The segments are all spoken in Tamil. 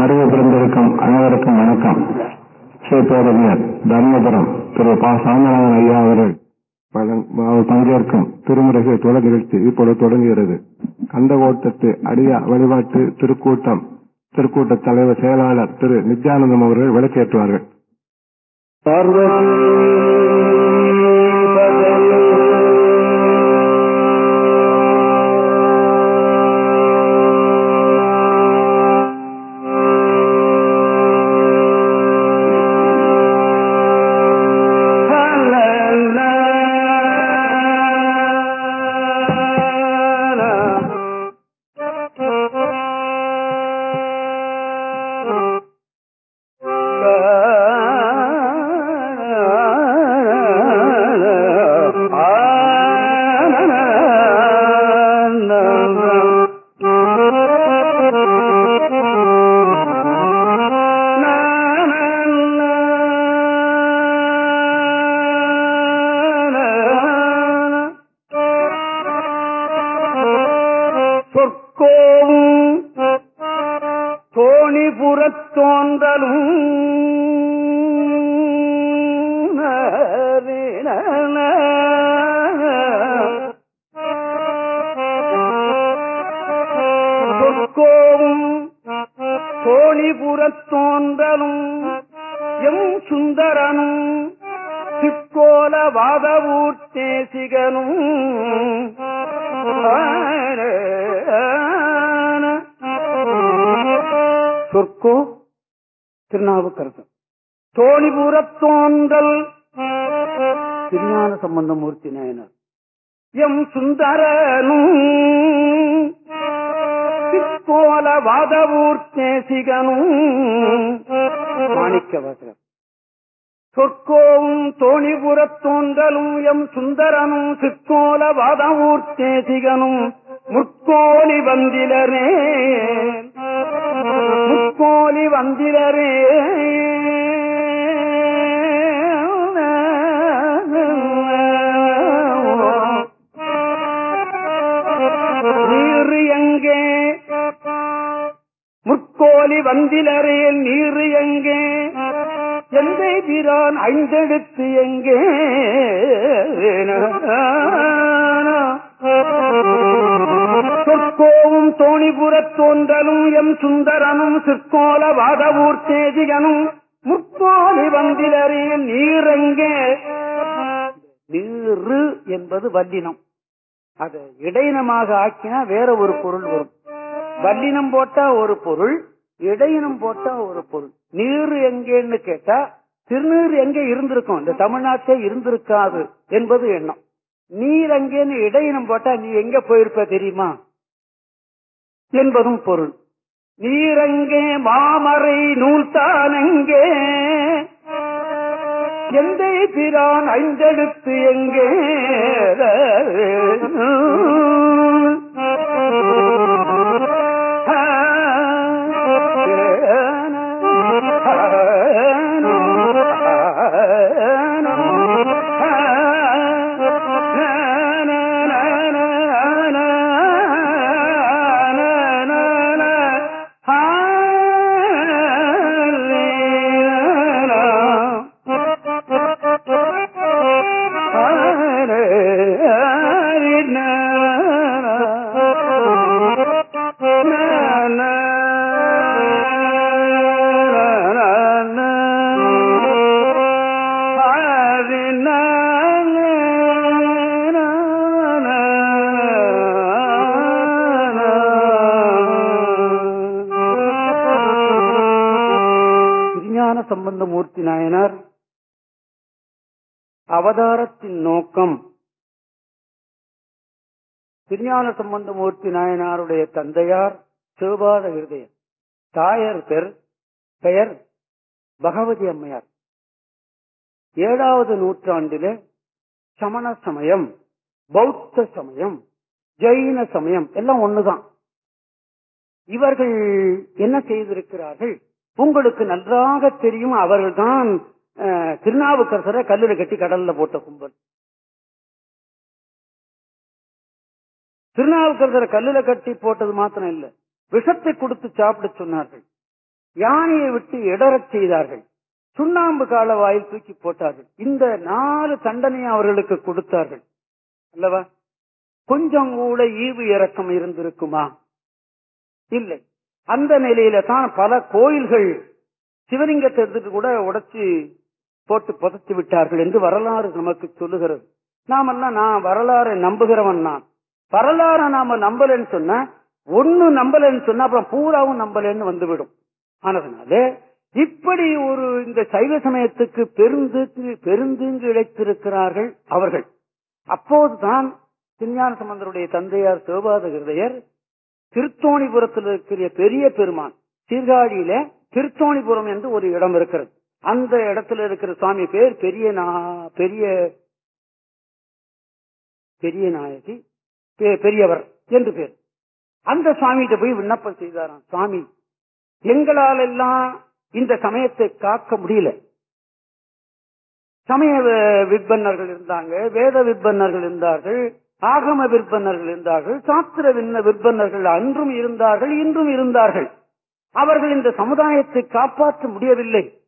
வருகை பிறந்திருக்கும் அனைவருக்கும் வணக்கம். ஸ்ரீபேரவியர் தர்மபுரம் திரு பா. சாமிநாதன் ஐயா அவர்கள் பங்கேற்கும் திருமுறைகள் தொடர் நிகழ்ச்சி இப்பொழுது தொடங்குகிறது. கந்தகோட்டத்து அடியா வழிபாட்டு திருக்கூட்டம் திருக்கூட்ட தலைவர் செயலாளர் திரு நித்யானந்தம் அவர்கள் விளக்கேற்றுவார்கள். சிற்கோல தேதிகனும் முற்கோலி வந்திலரில் நீரெங்கே. நீரு என்பது வல்லினம். அது இடையினமாக ஆக்கினா வேற ஒரு பொருள் வரும். வல்லினம் போட்டா ஒரு பொருள் இடையினம் போட்டா ஒரு பொருள். நீர் எங்கேன்னு கேட்டா திருநீர் எங்க இருந்திருக்கும்? இந்த தமிழ்நாட்டே இருந்திருக்காது என்பது எண்ணம். நீர் எங்கேன்னு இடையினம் போட்டா நீ எங்க போயிருப்ப தெரியுமா? என்பதும் பொருள். நீரங்கே மாமரை நூல்தானங்கே. எந்த பிரான் ஐந்தெடுத்து எங்கே. திருஞான நாயனார். அவதாரத்தின் நோக்கம். திருஞான சம்பந்தமூர்த்தி நாயனாருடைய தந்தையார் சிவபாத ஹிருதயர் தாயர் பெர் பெயர் பகவதி அம்மையார். ஏழாவது நூற்றாண்டிலே சமண சமயம் பௌத்த சமயம் ஜெயின சமயம் எல்லாம் ஒண்ணுதான். இவர்கள் என்ன செய்திருக்கிறார்கள்? உங்களுக்கு நன்றாக தெரியும் அவர்கள்தான் திருநாவுக்கரசரை கல்லுல கட்டி கடல்ல போட்ட கும்பல். திருநாவுக்கரசரை கல்லுல கட்டி போட்டது மாத்திரம் இல்ல விஷத்தை கொடுத்து சாப்பிட சொன்னார்கள். யானையை விட்டு இடறச் செய்தார்கள். சுண்ணாம்பு கால வாயில் தூக்கி போட்டார்கள். இந்த நாலு தண்டனை அவர்களுக்கு கொடுத்தார்கள். அல்லவா? கொஞ்சம் கூட ஈவு இறக்கம் இருந்திருக்குமா? இல்லை. அந்த நிலையில தான் பல கோயில்கள் சிவலிங்கத்தை எடுத்துட்டு கூட உடைச்சு போட்டு புதைத்து விட்டார்கள் என்று வரலாறு நமக்கு சொல்லுகிறது. நாமெல்லாம் நான் வரலாறை நம்புகிறவன் நான். வரலாறை நாம நம்பலன்னு சொன்னா ஒன்னு நம்பலன்னு சொன்னா அப்புறம் பூராவும் நம்பலன்னு வந்துவிடும். ஆனதுனால இப்படி ஒரு இந்த சைவ சமயத்துக்கு பெருந்து பெருந்தீங்கு இழைத்திருக்கிறார்கள் அவர்கள். அப்போதுதான் திருஞான சம்பந்தருடைய தந்தையார் சிவபாத ஹிருதயர் திருத்தோணிபுரத்தில் இருக்கிற பெரிய பெருமான் சீர்காழியில திருத்தோணிபுரம் என்று ஒரு இடம் இருக்கிறது. அந்த இடத்துல இருக்கிற சுவாமி பேர் பெரிய நா- பெரிய பெரிய நாயகி பெ- பெரியவர் என்று பேர். அந்த சுவாமிகிட்ட போய் விண்ணப்பம் செய்தாராம். சுவாமி எங்களால் எல்லாம் இந்த சமயத்தை காக்க முடியல. சமய விற்பன்னர்கள் இருந்தாங்க வேத விற்பன்னர்கள் இருந்தார்கள். ஆகம விற்பனர்கள் இருந்தார்கள் சாஸ்திர விண்ண விற்பனர்கள் அன்றும் இருந்தார்கள் இன்றும் இருந்தார்கள். அவர்கள் இந்த சமுதாயத்தை காப்பாற்ற முடியவில்லை.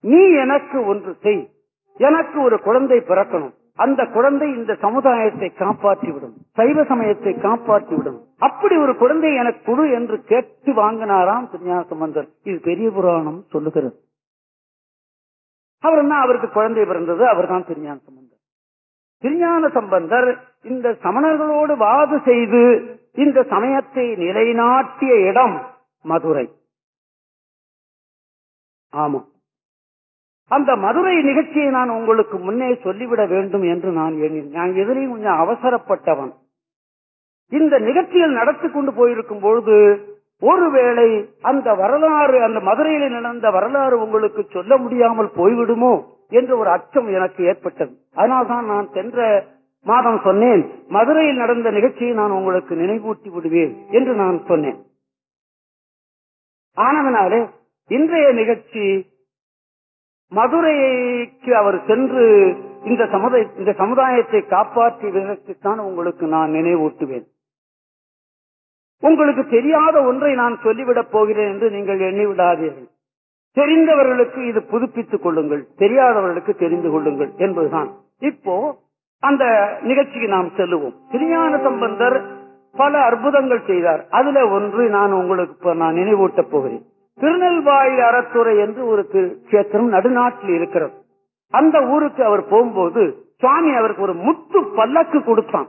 நீ எனக்கு ஒன்று செய். எனக்கு ஒரு குழந்தை பிறக்கணும். அந்த குழந்தை இந்த சமுதாயத்தை காப்பாற்றிவிடும். சைவ சமயத்தை காப்பாற்றிவிடும். அப்படி ஒரு குழந்தை எனக்கு குழு என்று கேட்டு வாங்கினாராம் சன்னியாசமந்தர் இது பெரிய புராணம் சொல்லுகிறது. அவர் என்ன அவருக்கு குழந்தை பிறந்தது? அவர்தான் திருஞான திருஞான சம்பந்தர் இந்த சமணர்களோடு வாது செய்து இந்த சமயத்தை நிலைநாட்டிய இடம் மதுரை. ஆமா. அந்த மதுரை நிகழ்ச்சியை நான் உங்களுக்கு முன்னே சொல்லிவிட வேண்டும் என்று நான் எண்ணினேன். நான் எதிரையும் கொஞ்சம் அவசரப்பட்டவன். இந்த நிகழ்ச்சிகள் நடத்தி கொண்டு போயிருக்கும் பொழுது ஒருவேளை அந்த வரலாறு அந்த மதுரையில் நடந்த வரலாறு உங்களுக்கு சொல்ல முடியாமல் போய்விடுமோ? என்ற ஒரு அச்சம் எனக்கு ஏற்பட்டது. அதனால்தான் நான் சென்ற மாதம் சொன்னேன் மதுரையில் நடந்த நிகழ்ச்சியை நான் உங்களுக்கு நினைவூட்டி விடுவேன் என்று நான் சொன்னேன். ஆனதனாலே இன்றைய நிகழ்ச்சி மதுரைக்கு அவர் சென்று இந்த சமுதாய இந்த சமுதாயத்தை காப்பாற்றியதற்குத்தான் உங்களுக்கு நான் நினைவூட்டுவேன். உங்களுக்கு தெரியாத ஒன்றை நான் சொல்லிவிடப் போகிறேன் என்று நீங்கள் எண்ணிவிடாதீர்கள். தெரிந்தவர்களுக்கு இது புதுப்பித்துக் கொள்ளுங்கள் தெரியாதவர்களுக்கு தெரிந்து கொள்ளுங்கள் என்பதுதான். இப்போ அந்த நிகழ்ச்சிக்கு நாம் செல்லுவோம். திருஞான சம்பந்தர் பல அற்புதங்கள் செய்தார். அதுல ஒன்று நான் உங்களுக்கு நான் நினைவூட்டப் போகிறேன். திருநெல்வாயில் அறத்துறை என்று ஒரு கஷேத்திரம் நடுநாட்டில் இருக்கிறது. அந்த ஊருக்கு அவர் போகும்போது சுவாமி அவருக்கு ஒரு முத்து பல்லக்கு கொடுத்தான்.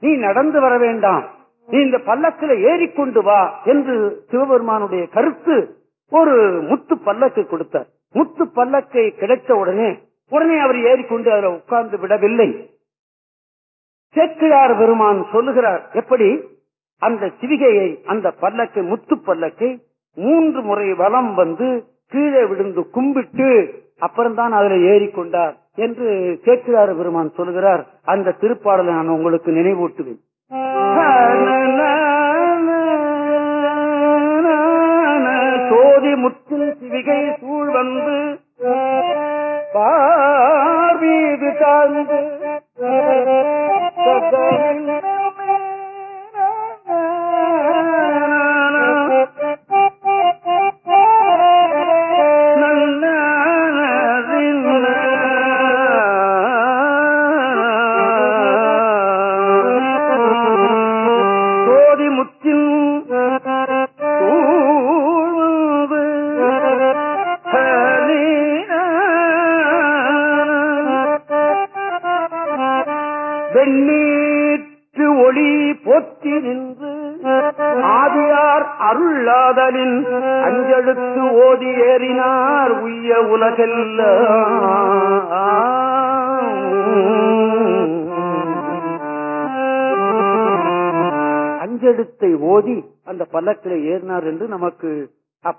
நீ நடந்து வர வேண்டாம். நீ இந்த பல்லக்கில் ஏறிக்கொண்டு வா என்று சிவபெருமானுடைய கருத்து ஒரு முத்து பல்லக்கு கொடுத்தார். முத்து பல்லக்கை கிடைத்த உடனே உடனே அவர் ஏறிக்கொண்டு அதில் உட்கார்ந்து விடவில்லை. சேக்கிழார் பெருமான் சொல்லுகிறார் எப்படி? அந்த சிவிகையை அந்த பல்லக்கை முத்து பல்லக்கை மூன்று முறை வலம் வந்து கீழே விழுந்து கும்பிட்டு அப்புறம்தான் அதுல ஏறிக்கொண்டார் என்று சேக்கிழார் பெருமான் சொல்லுகிறார். அந்த திருப்பாடலை நான் உங்களுக்கு நினைவூட்டுவேன். சோதி முத்தில் சிவிகை சூழ் வந்து பார்வீது தாழ்ந்து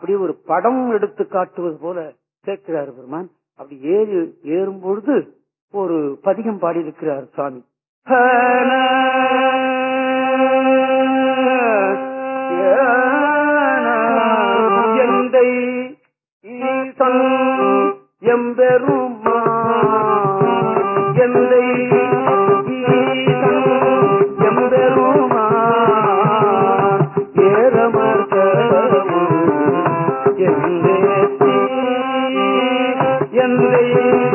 அப்படி ஒரு படம் எடுத்து காட்டுவது போல கேட்கிறார் பெருமான். அப்படி ஏறி ஏறும் பொழுது ஒரு பதிகம் பாடியிருக்கிறார் சுவாமி எந்தை எம்பெருமா எந்தை எந்தை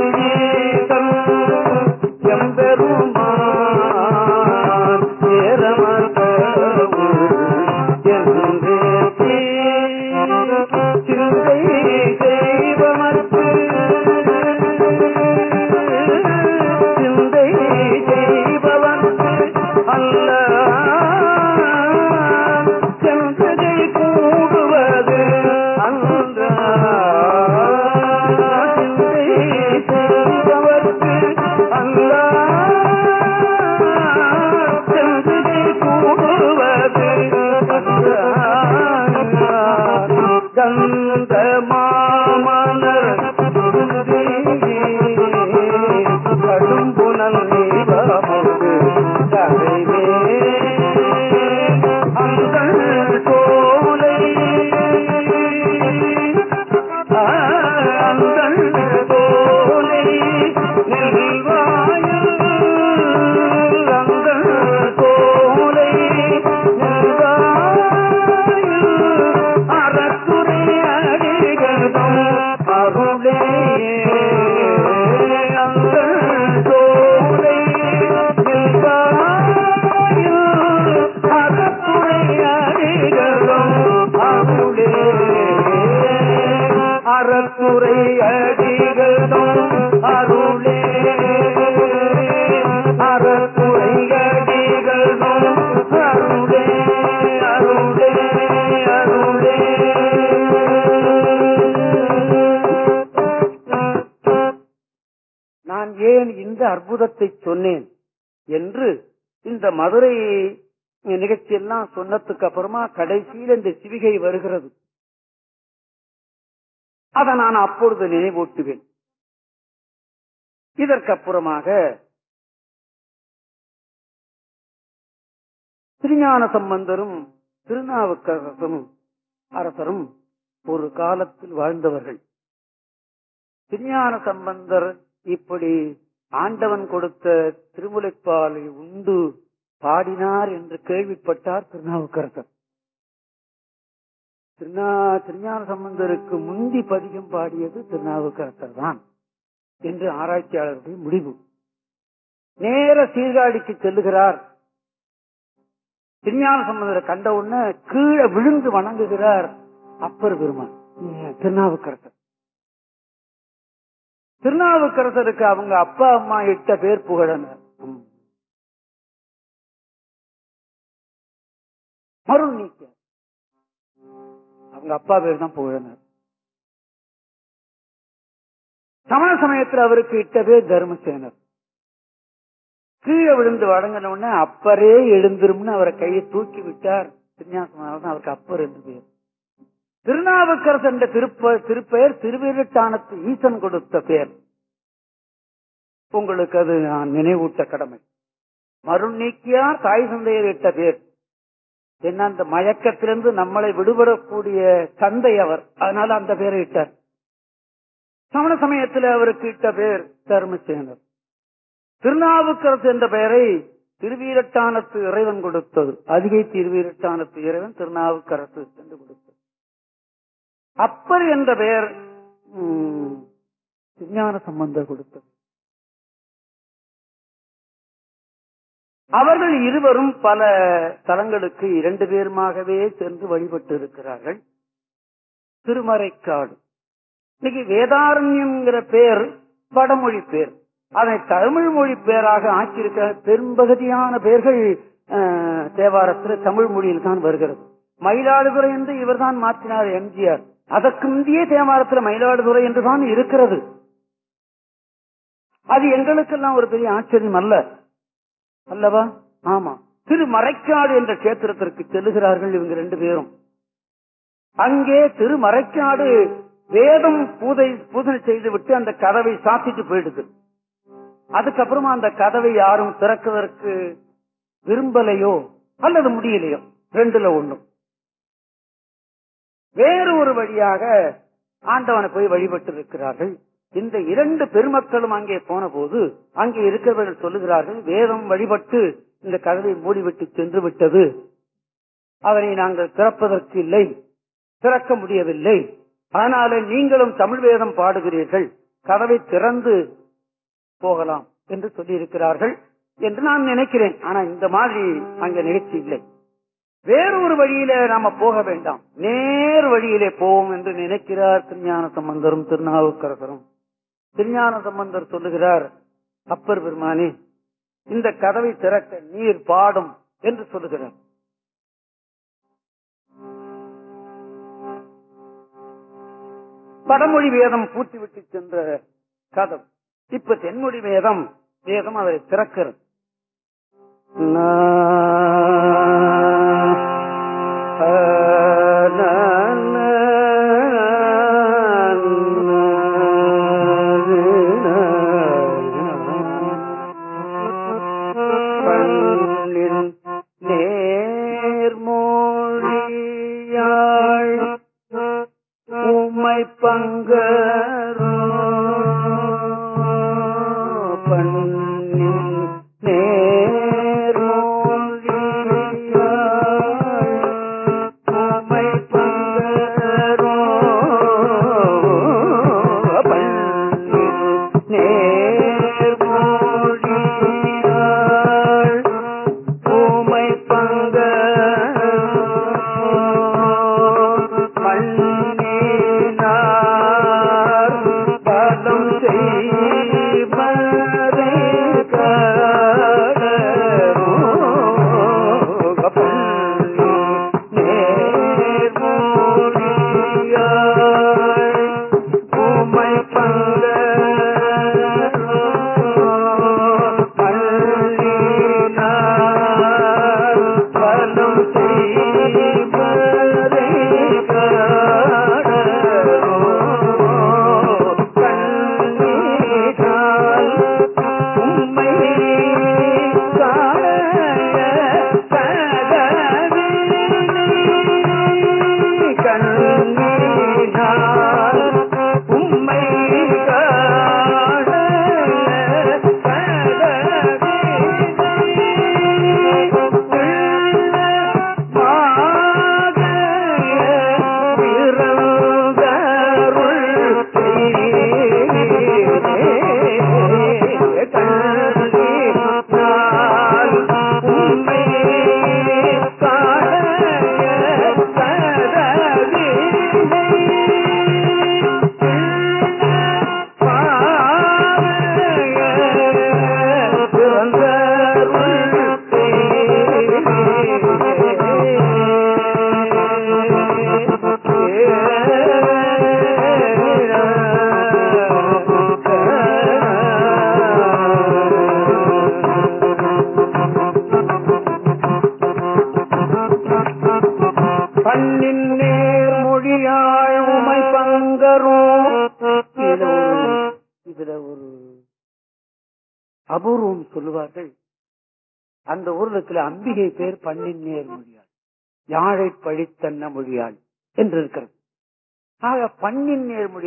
சொன்னேன் என்று இந்த மதுரை நிகழ்ச்சியெல்லாம் சொன்னதுக்கு அப்புறமா கடைசியில் இந்த சிவிகை வருகிறது. அதை நான் அப்பொழுது நினைவூட்டுவேன். இதற்கப்புறமாக திருஞான சம்பந்தரும் திருநாவுக்கரசரும் அரசரும் ஒரு காலத்தில் வாழ்ந்தவர்கள். திருஞான சம்பந்தர் இப்படி ஆண்டவன் கொடுத்த திருமுலைப்பாலை உண்டு பாடினார் என்று கேள்விப்பட்டார் திருநாவுக்கரசர். திருநா திருஞான சம்பந்தருக்கு முந்தி பதிகம் பாடியது திருநாவுக்கரசர் தான் என்று ஆராய்ச்சியாளருடைய முடிவு. நேர சீர்காழிக்கு செல்லுகிறார். திருஞான சம்பந்தரை கண்ட உடனே கீழே விழுந்து வணங்குகிறார் அப்பர் பெருமான். திருநாவுக்கரசர். திருநாவுக்கரசருக்கு அவங்க அப்பா அம்மா இட்ட பேர் புகழனர் மருள் நீக்க. அவங்க அப்பா பேர் தான் புகழனர் சமண சமயத்தில் அவருக்கு இட்ட பேர் தர்மசேனர். கீழே விழுந்து வழங்கின உடனே அப்பரே எழுந்திரும்னு அவரை கையை தூக்கி விட்டார். திருஞாசம் அவருக்கு அப்பர் என்று பேர். திருநாவுக்கரசு என்ற திருப்ப திருப்பெயர் திருவிருட்டானத்து ஈசன் கொடுத்த பெயர் உங்களுக்கு அது நான் நினைவூட்ட கடமை. மருள் நீக்கியா தாய் சந்தையர் இட்ட பேர். என்ன அந்த மயக்கத்திலிருந்து நம்மளை விடுபடக்கூடிய தந்தை அவர். அதனால அந்த பேரை இட்டார். சமண சமயத்தில் அவருக்கு இட்ட பேர் தர்மசேனர். திருநாவுக்கரசு என்ற பெயரை திருவீரட்டானத்து இறைவன் கொடுத்தது. அதிகை திருவீரட்டானத்து இறைவன் திருநாவுக்கரசு என்று கொடுத்தது. அப்பர் என்ற பெயர் ம், விஞ்ஞான சம்பந்தர் கொடுத்தது. அவர்கள் இருவரும் பல தலங்களுக்கு இரண்டு பேருமாகவே சென்று வழிபட்டு இருக்கிறார்கள் திருமறைக்காடு. இன்னைக்கு வேதாரண்யம்ங்கிற பேர் வடமொழி பேர். அதை தமிழ் மொழி பேராக ஆக்கியிருக்க பெரும்பகுதியான பேர்கள் தேவாரத்தில் தமிழ் மொழியில் தான் வருகிறது. மயிலாடுதுறை என்று இவர்தான் மாற்றினார் எம்ஜிஆர். அதற்கு முந்தைய தேவாரத்தில் மயிலாடுதுறை என்றுதான் இருக்கிறது. அது எங்களுக்கெல்லாம் ஒரு பெரிய ஆச்சரியம் அல்ல. அல்லவா? ஆமா. திருமறைக்காடு என்ற கேத்திரத்திற்கு செல்லுகிறார்கள் இவங்க ரெண்டு பேரும். அங்கே திருமறைக்காடு வேதம் பூதை பூஜனை செய்துவிட்டு அந்த கதவை சாத்திட்டு போயிடுது. அதுக்கப்புறமா அந்த கதவை யாரும் திறக்குவதற்கு விரும்பலையோ அல்லது முடியலையோ? ரெண்டுல ஒண்ணும். வேறு ஒரு வழியாக ஆண்டவனை போய் வழிபட்டு இருக்கிறார்கள் இந்த இரண்டு பெருமக்களும் அங்கே போன போது அங்கே இருக்கிறவர்கள் சொல்லுகிறார்கள் வேதம் வழிபட்டு இந்த கதவை மூடிவிட்டு சென்று விட்டது அவரை நாங்கள் திறப்பதற்கு இல்லை திறக்க முடியவில்லை. அதனால நீங்களும் தமிழ் வேதம் பாடுகிறீர்கள் கதவை திறந்து போகலாம் என்று சொல்லியிருக்கிறார்கள் என்று நான் நினைக்கிறேன். ஆனா இந்த மாதிரி அங்க நிகழ்ச்சி இல்லை. வேறொரு வழியில நாம போக வேண்டாம். நேர் வழியிலே போவோம் என்று நினைக்கிறார் திருஞான சம்பந்தரும் திருநாவுக்கரசரும். திருஞான சம்பந்தர் சொல்லுகிறார் அப்பர் பெருமானே இந்த கதவை திறக்க நீர் பாடும் என்று சொல்லுகிறார். வடமொழி வேதம் பூட்டிவிட்டு சென்ற கதம் இப்ப தென்மொழி வேதம் வேதம் அதை திறக்கிறது.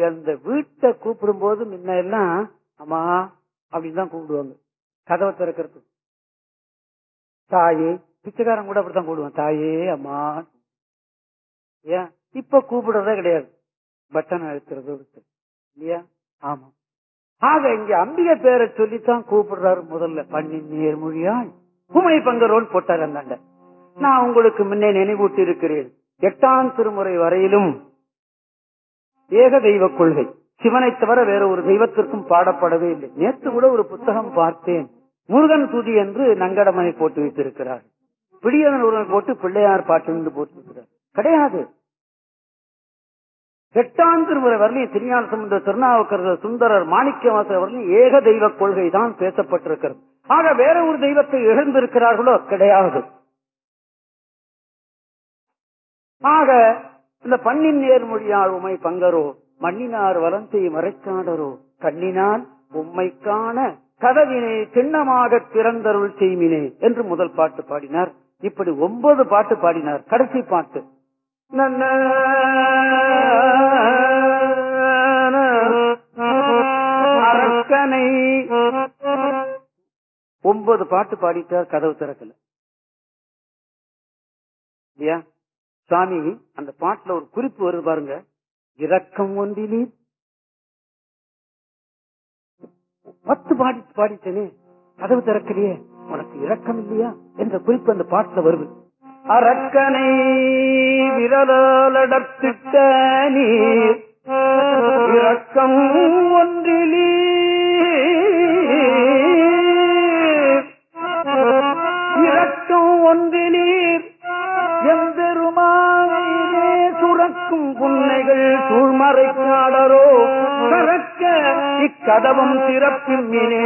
பண்ணின் இந்த வீட்டை கூப்பிடும் போது முன்ன எல்லாம் அம்மா அப்படின்னு தான் கூப்பிடுவாங்க. கதவை திறக்கிறது தாயே பிச்சைக்காரன் கூட அப்படித்தான் கூப்பிடுவான். தாயே அம்மா. ஏன்? இப்ப கூப்பிடுறதே கிடையாது. பட்டன் அழுத்துறது இல்லையா? ஆமா. ஆக இங்க அம்பிகை பேரை சொல்லித்தான் கூப்பிடுறாரு முதல்ல. பண்ணின் நேர்மொழியாய் குமணி பங்கரோன் போட்டார் அந்தாண்ட நான் உங்களுக்கு முன்னே நினைவூட்டி இருக்கிறேன் எட்டாம் திருமுறை வரையிலும் ஏக தெய்வ கொள்கை. சிவனை தவிர வேற ஒரு தெய்வத்திற்கும் பாடப்படவே இல்லை. நேற்று கூட ஒரு புத்தகம் பார்த்தேன். முருகன் துதி என்று நங்கடமனை போட்டு வைத்திருக்கிறார். பிடியவன் ஒருவன் போட்டு பிள்ளையார் பாட்டு என்று போட்டிருக்கிறார் கிடையாது. எட்டாம் திருமுறை வரலையும் திருஞான சம்பந்த திருநாவுக்கரசர் சுந்தரர் மாணிக்கவாசர் வரலையும் ஏக தெய்வ கொள்கை தான் பேசப்பட்டிருக்கிறது. ஆக வேற ஒரு தெய்வத்தை இழந்திருக்கிறார்களோ கிடையாது. ஆக இந்த பண்ணின் நேர்மொழியால் உமை பங்கரோ மண்ணினார் வலந்தை மறைக்காடரோ கண்ணினால் உம்மை காண கதவினை சின்னமாக திறந்தருள் செய்மினே என்று முதல் பாட்டு பாடினார். இப்படி ஒன்பது பாட்டு பாடினார். கடைசி பாட்டு. அரக்கனை. ஒன்பது பாட்டு பாடிட்டார் கதவு திறக்கல. இல்லையா? சாமி அந்த பாட்டுல ஒரு குறிப்பு வருது பாருங்க. இரக்கம் ஒன்றிலே. பத்து பாடி பாடிச்சனே கதவு திறக்கலையே உனக்கு இரக்கம் இல்லையா? என்ற குறிப்பு அந்த பாட்டுல வருது. அரக்கனை விரலாலடத்திட்ட நீர் இரக்கம் ஒன்றிலே. இரக்கம் ஒன்றிலீர் சுரக்கும் புன்னைகள் சூழ்மறை காடரோ கறக்க இக்கதவம் திறப்பின்மினே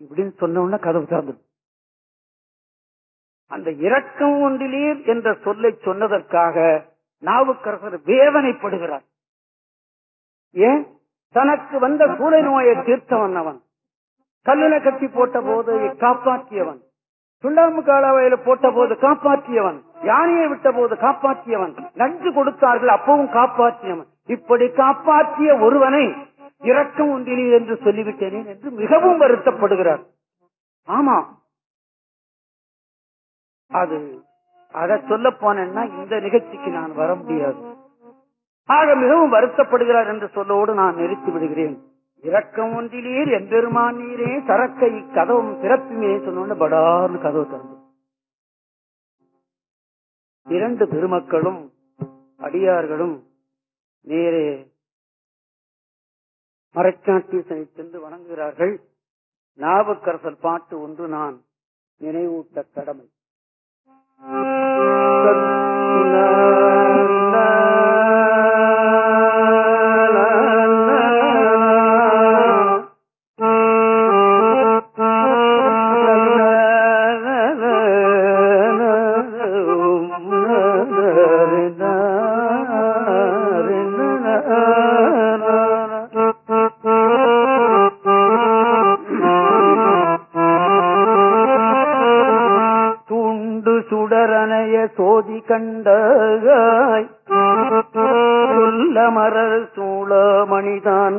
இப்படின்னு சொன்ன உடனே கதவு திறந்தது அந்த இரக்கம் ஒன்றிலீர் என்ற சொல்லை சொன்னதற்காக நாவுக்கரசர் வேதனைப்படுகிறார். ஏன்? தனக்கு வந்த சூளை நோயை தீர்த்தவன் அவன். கல்லில கட்டி போட்ட போது காப்பாற்றியவன். சுண்டாம்பு காலாவையில போட்ட போது காப்பாற்றியவன். யானையை விட்ட போது காப்பாற்றியவன். நஞ்சு கொடுத்தார்கள் அப்பவும் காப்பாற்றியவன். இப்படி காப்பாற்றிய ஒருவனை இரக்கம் ஒன்றிலே என்று சொல்லிவிட்டேனே என்று மிகவும் வருத்தப்படுகிறார். ஆமா அது அத சொல்ல போனேன்னா இந்த நிகழ்ச்சிக்கு நான் வர முடியாது. ஆக மிகவும் வருத்தப்படுகிறார் என்று சொல்லோடு நான் நிறுத்தி விடுகிறேன். இரக்கம் ஒன்றிலீர் எம்பெருமான் நீரே சரக்கை கதவும் திறப்புமே சொன்னோன்னு படார்னு கதவு திறந்து. இரண்டு பெருமக்களும் அடியார்களும் நேரே மறைச்சாட்டீசனை சென்று வணங்குகிறார்கள். நாவுக்கரசர் பாட்டு ஒன்று நான் நினைவூட்ட கடமை. துண்டு கண்டாய் சொல்ல மரர் சூழ மணிதான்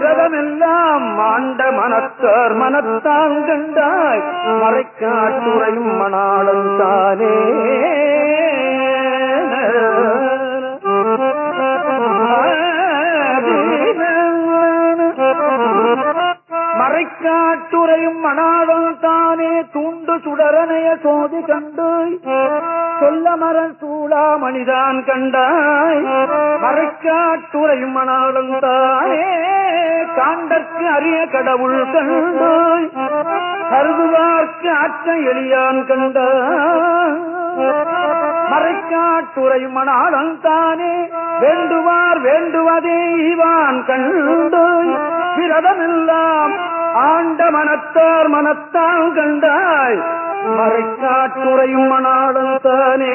விரதமெல்லாம் மாண்ட மனத்தார் மனத்தான் கண்டாய் மறைக்காட்டுரையும் மணாளன் தானே. மறைக்காட்டுரையும் மணாளன் தானே தூண்டு சுடரனைய சோதி கண்டு சொல்ல மரன் சூழா மணிதான் கண்டாய். மறைக்காட்டுரையும் மணாளன் காண்டற்கு அரிய கடவுள் கண்டாய். கருதுவார்க்கு அச்ச எளியான் கண்டாய். மறைக்காட்டுரையும் மணாளன் தானே வேண்டுவார் வேண்டுவதே இவான் கண்டாய். விரதமெல்லாம் ஆண்ட மனத்தார் மனத்தான் கண்டாய். மறைக்காட்டுரையும் மணாளன் தானே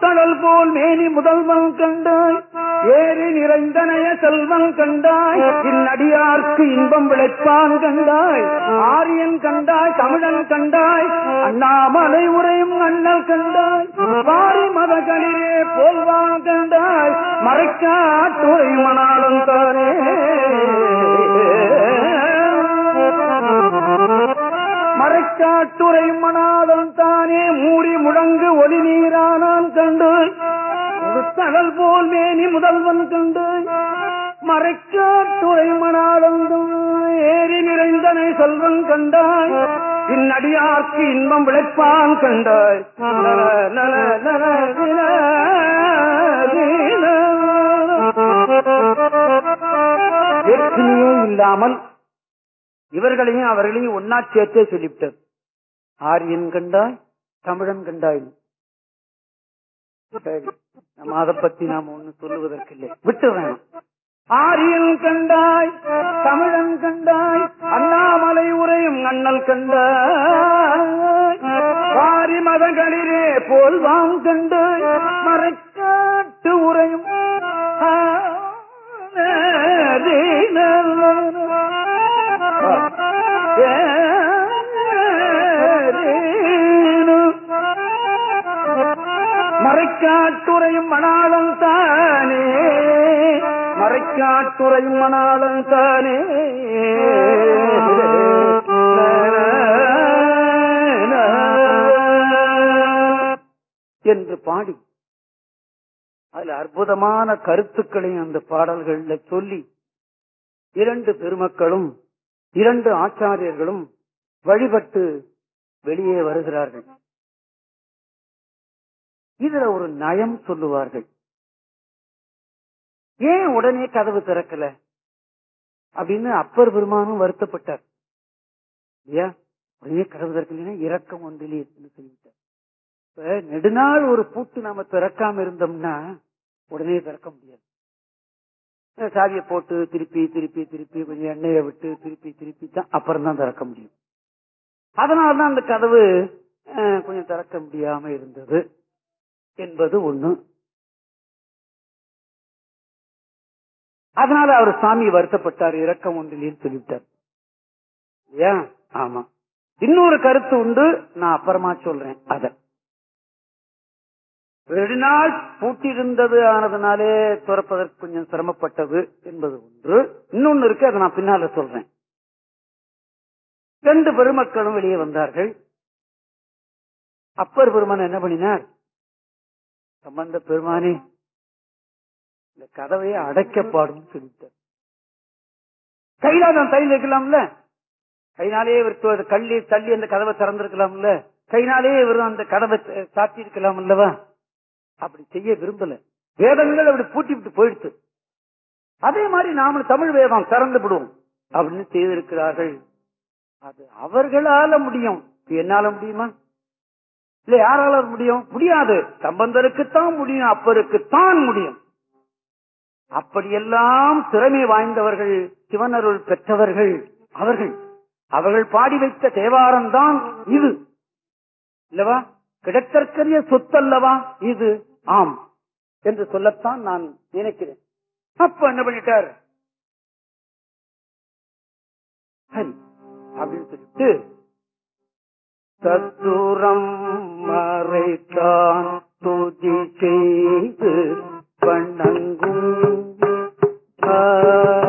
வின போல் மேனி முதல்வன் கண்டாய் ஏறி நிறைந்தனைய செல்வன் கண்டாய் இந்நடியார்க்கு இன்பம் விளைப்பான் கண்டாய் ஆரியன் கண்டாய் தமிழன் கண்டாய் அண்ணாமலை உரையும் அண்ணல் கண்டாய் வாரி மதகளிலே போல்வான் கண்டாய் மறைக்காட்டுரை மணாலும் தானே. மறைக்காட்டுரை மணாலும் தானே மூடி முழங்கு ஒளி நீரானான் கண்டு. முழுத்தழல் போல் மேனி முதல்வன் கண்டு. மறைக்காட்டுரை மணாலும் ஏறி நிறைந்தனை செல்வன் கண்டாய். இந்நடியார்க்கு இன்பம் விளைப்பான் கண்டாய். நல, நல, நல, வேற்றுமையே இல்லாமல் இவர்களையும் அவர்களையும் ஒன்னா சேர்த்தே சொல்லிவிட்டது ஆரியன் கண்டாய். தமிழன் கண்டாய். நம்ம அதை பத்தி நாம ஒண்ணு சொல்லுவதற்கு இல்லை விட்டுறேன். ஆரியன் கண்டாய் தமிழன் கண்டாய் அண்ணாமலை உரையும் அண்ணல் கண்டாய். வாரி மதங்களிலே போல் வாங் கண்டாய் மறைக்காட்டு உரையும் ஏ மறைக்காட்டுரையும் மணாளன் தானே. மறைக்காட்டுரையும் மணாளன் தானே. என்று பாடி அதுல அற்புதமான கருத்துக்களையும் அந்த பாடல்கள்ல சொல்லி இரண்டு பெருமக்களும் இரண்டு ஆச்சாரியர்களும் வழிபட்டு வெளியே வருகிறார்கள். இதுல ஒரு நயம் சொல்லுவார்கள். ஏன் உடனே கதவு திறக்கல? அப்படின்னு அப்பர் பெருமானும் வருத்தப்பட்டார். இல்லையா உடனே கதவு திறக்கலன்னா இறக்கம் ஒன்றிலே சொல்லிவிட்டார். இப்ப நெடுநாள் ஒரு பூட்டு நாம திறக்காம இருந்தோம்னா உடனே திறக்க முடியாது. சாவியை போட்டு திருப்பி திருப்பி திருப்பி கொஞ்சம் எண்ணெயை விட்டு திருப்பி திருப்பி தான் அப்புறம் தான் திறக்க முடியும். அதனாலதான் அந்த கதவு கொஞ்சம் திறக்க முடியாம இருந்தது. என்பது ஒண்ணு. அதனால அவர் சாமி வருத்தப்பட்டார் இரக்கம் ஒன்றிலேன்னு சொல்லிவிட்டார் ஏன்? ஆமா. இன்னொரு கருத்து உண்டு நான் அப்புறமா சொல்றேன் அத. ரெண்டு நாள் பூட்டியிருந்தது ஆனதுனாலே துறப்பதற்கு கொஞ்சம் சிரமப்பட்டது என்பது ஒன்று. இன்னொன்னு இருக்கு அதை நான் பின்னால சொல்றேன். ரெண்டு பெருமக்களும் வெளியே வந்தார்கள். அப்பர் பெருமான் என்ன பண்ணினார்? சம்பந்த பெருமானே இந்த கதவையை அடைக்கப்பாடும் சொல்லிட்டார். கையில நான் தையில் வைக்கலாம்ல? கைனாலேயே இவர் கள்ளி தள்ளி அந்த கதவை திறந்திருக்கலாம்ல? கைனாலே இவர் அந்த கதவை சாத்தி இருக்கலாம் அல்லவா? அப்படி செய்ய விரும்பல. வேதங்கள் அப்படி பூட்டி விட்டு போயிடுச்சு அதே மாதிரி நாமளும் தமிழ் வேதம் திறந்து விடுவோம். அப்படின்னு செய்திருக்கிறார்கள். அது அவர்களால முடியும். என்னால முடியுமா? இல்ல யாரால முடியும்? முடியாது. சம்பந்தருக்குத்தான் முடியும் அப்பருக்குத்தான் முடியும். அப்படியெல்லாம் திறமை வாய்ந்தவர்கள் சிவனருள் பெற்றவர்கள் அவர்கள். அவர்கள் பாடி வைத்த தேவாரம் தான் இது. இல்லவா? கிடைத்தற்கரிய சொத்தல்லவா? இது. ஆம். என்று சொல்லத்தான் நான் நினைக்கிறேன். அப்ப என்ன பண்ணிட்டார்? சரி அப்படின்னு சொல்லிட்டு தத்துரம் மறைத்தான் துதி செய்து வணங்கும். ஆ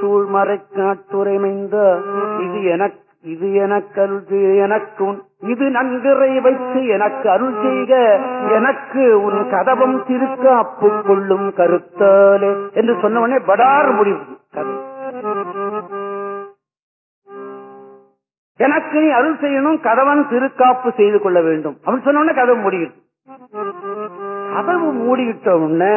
பொழில் சூழ் மறைக்காட்டுரைமைந்த இது எனக்கு இது எனக்கு அருள் எனக்கு இது நன்கிறை வைத்து எனக்கு அருள் செய்க எனக்கு உன் கதவம் திருக்க அப்பு கொள்ளும் கருத்தாலே என்று சொன்ன உடனே படார் முடிவு. கதை எனக்கு நீ அருள் செய்யணும் கதவன் திருக்காப்பு செய்து கொள்ள வேண்டும். அப்படின்னு சொன்ன உடனே கதவு முடியுது கதவு மூடிவிட்ட உடனே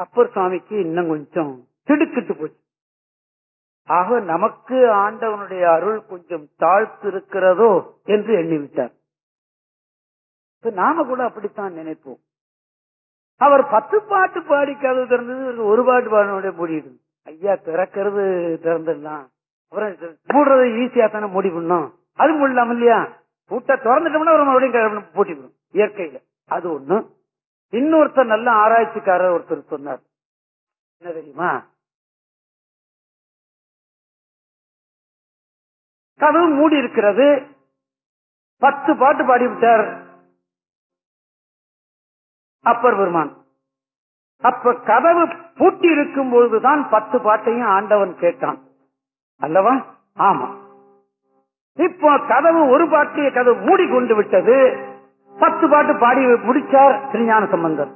அப்பர் சுவாமிக்கு இன்னும் கொஞ்சம் திடுக்கிட்டு போச்சு. ஆக நமக்கு ஆண்டவனுடைய அருள் கொஞ்சம் தாழ்த்து இருக்கிறதோ என்று எண்ணிவிட்டார். நாம கூட அப்படித்தான் நினைப்போம். அவர் பத்து பாட்டு பாடிக்காது திறந்தது ஒரு பாட்டு பாடினோட மூடிடும் ஐயா திறக்கிறது திறந்துடலாம். அப்புறம் மூடுறது ஈஸியா தானே மூடி பண்ணோம் அது மூடலாம் இல்லையா? கூட்ட திறந்துட்டோம்னா ஒரு மறுபடியும் பூட்டிவிடும் இயற்கையில. அது ஒண்ணு. இன்னொருத்தர் நல்ல ஆராய்ச்சிக்காரர் ஒருத்தர் சொன்னார். என்ன தெரியுமா? கதவு மூடி இருக்கிறது. பத்து பாட்டு பாடிவிட்டார். அப்பர் பெருமான். அப்ப கதவு பூட்டி இருக்கும் பொழுதுதான் பத்து பாட்டையும் ஆண்டவன் கேட்டான். அல்லவா? ஆமா. இப்போ கதவு ஒரு பாட்டிய கதவு மூடி கொண்டு விட்டது. பத்து பாட்டு பாடி முடிச்சார் திருஞான சம்பந்தர்.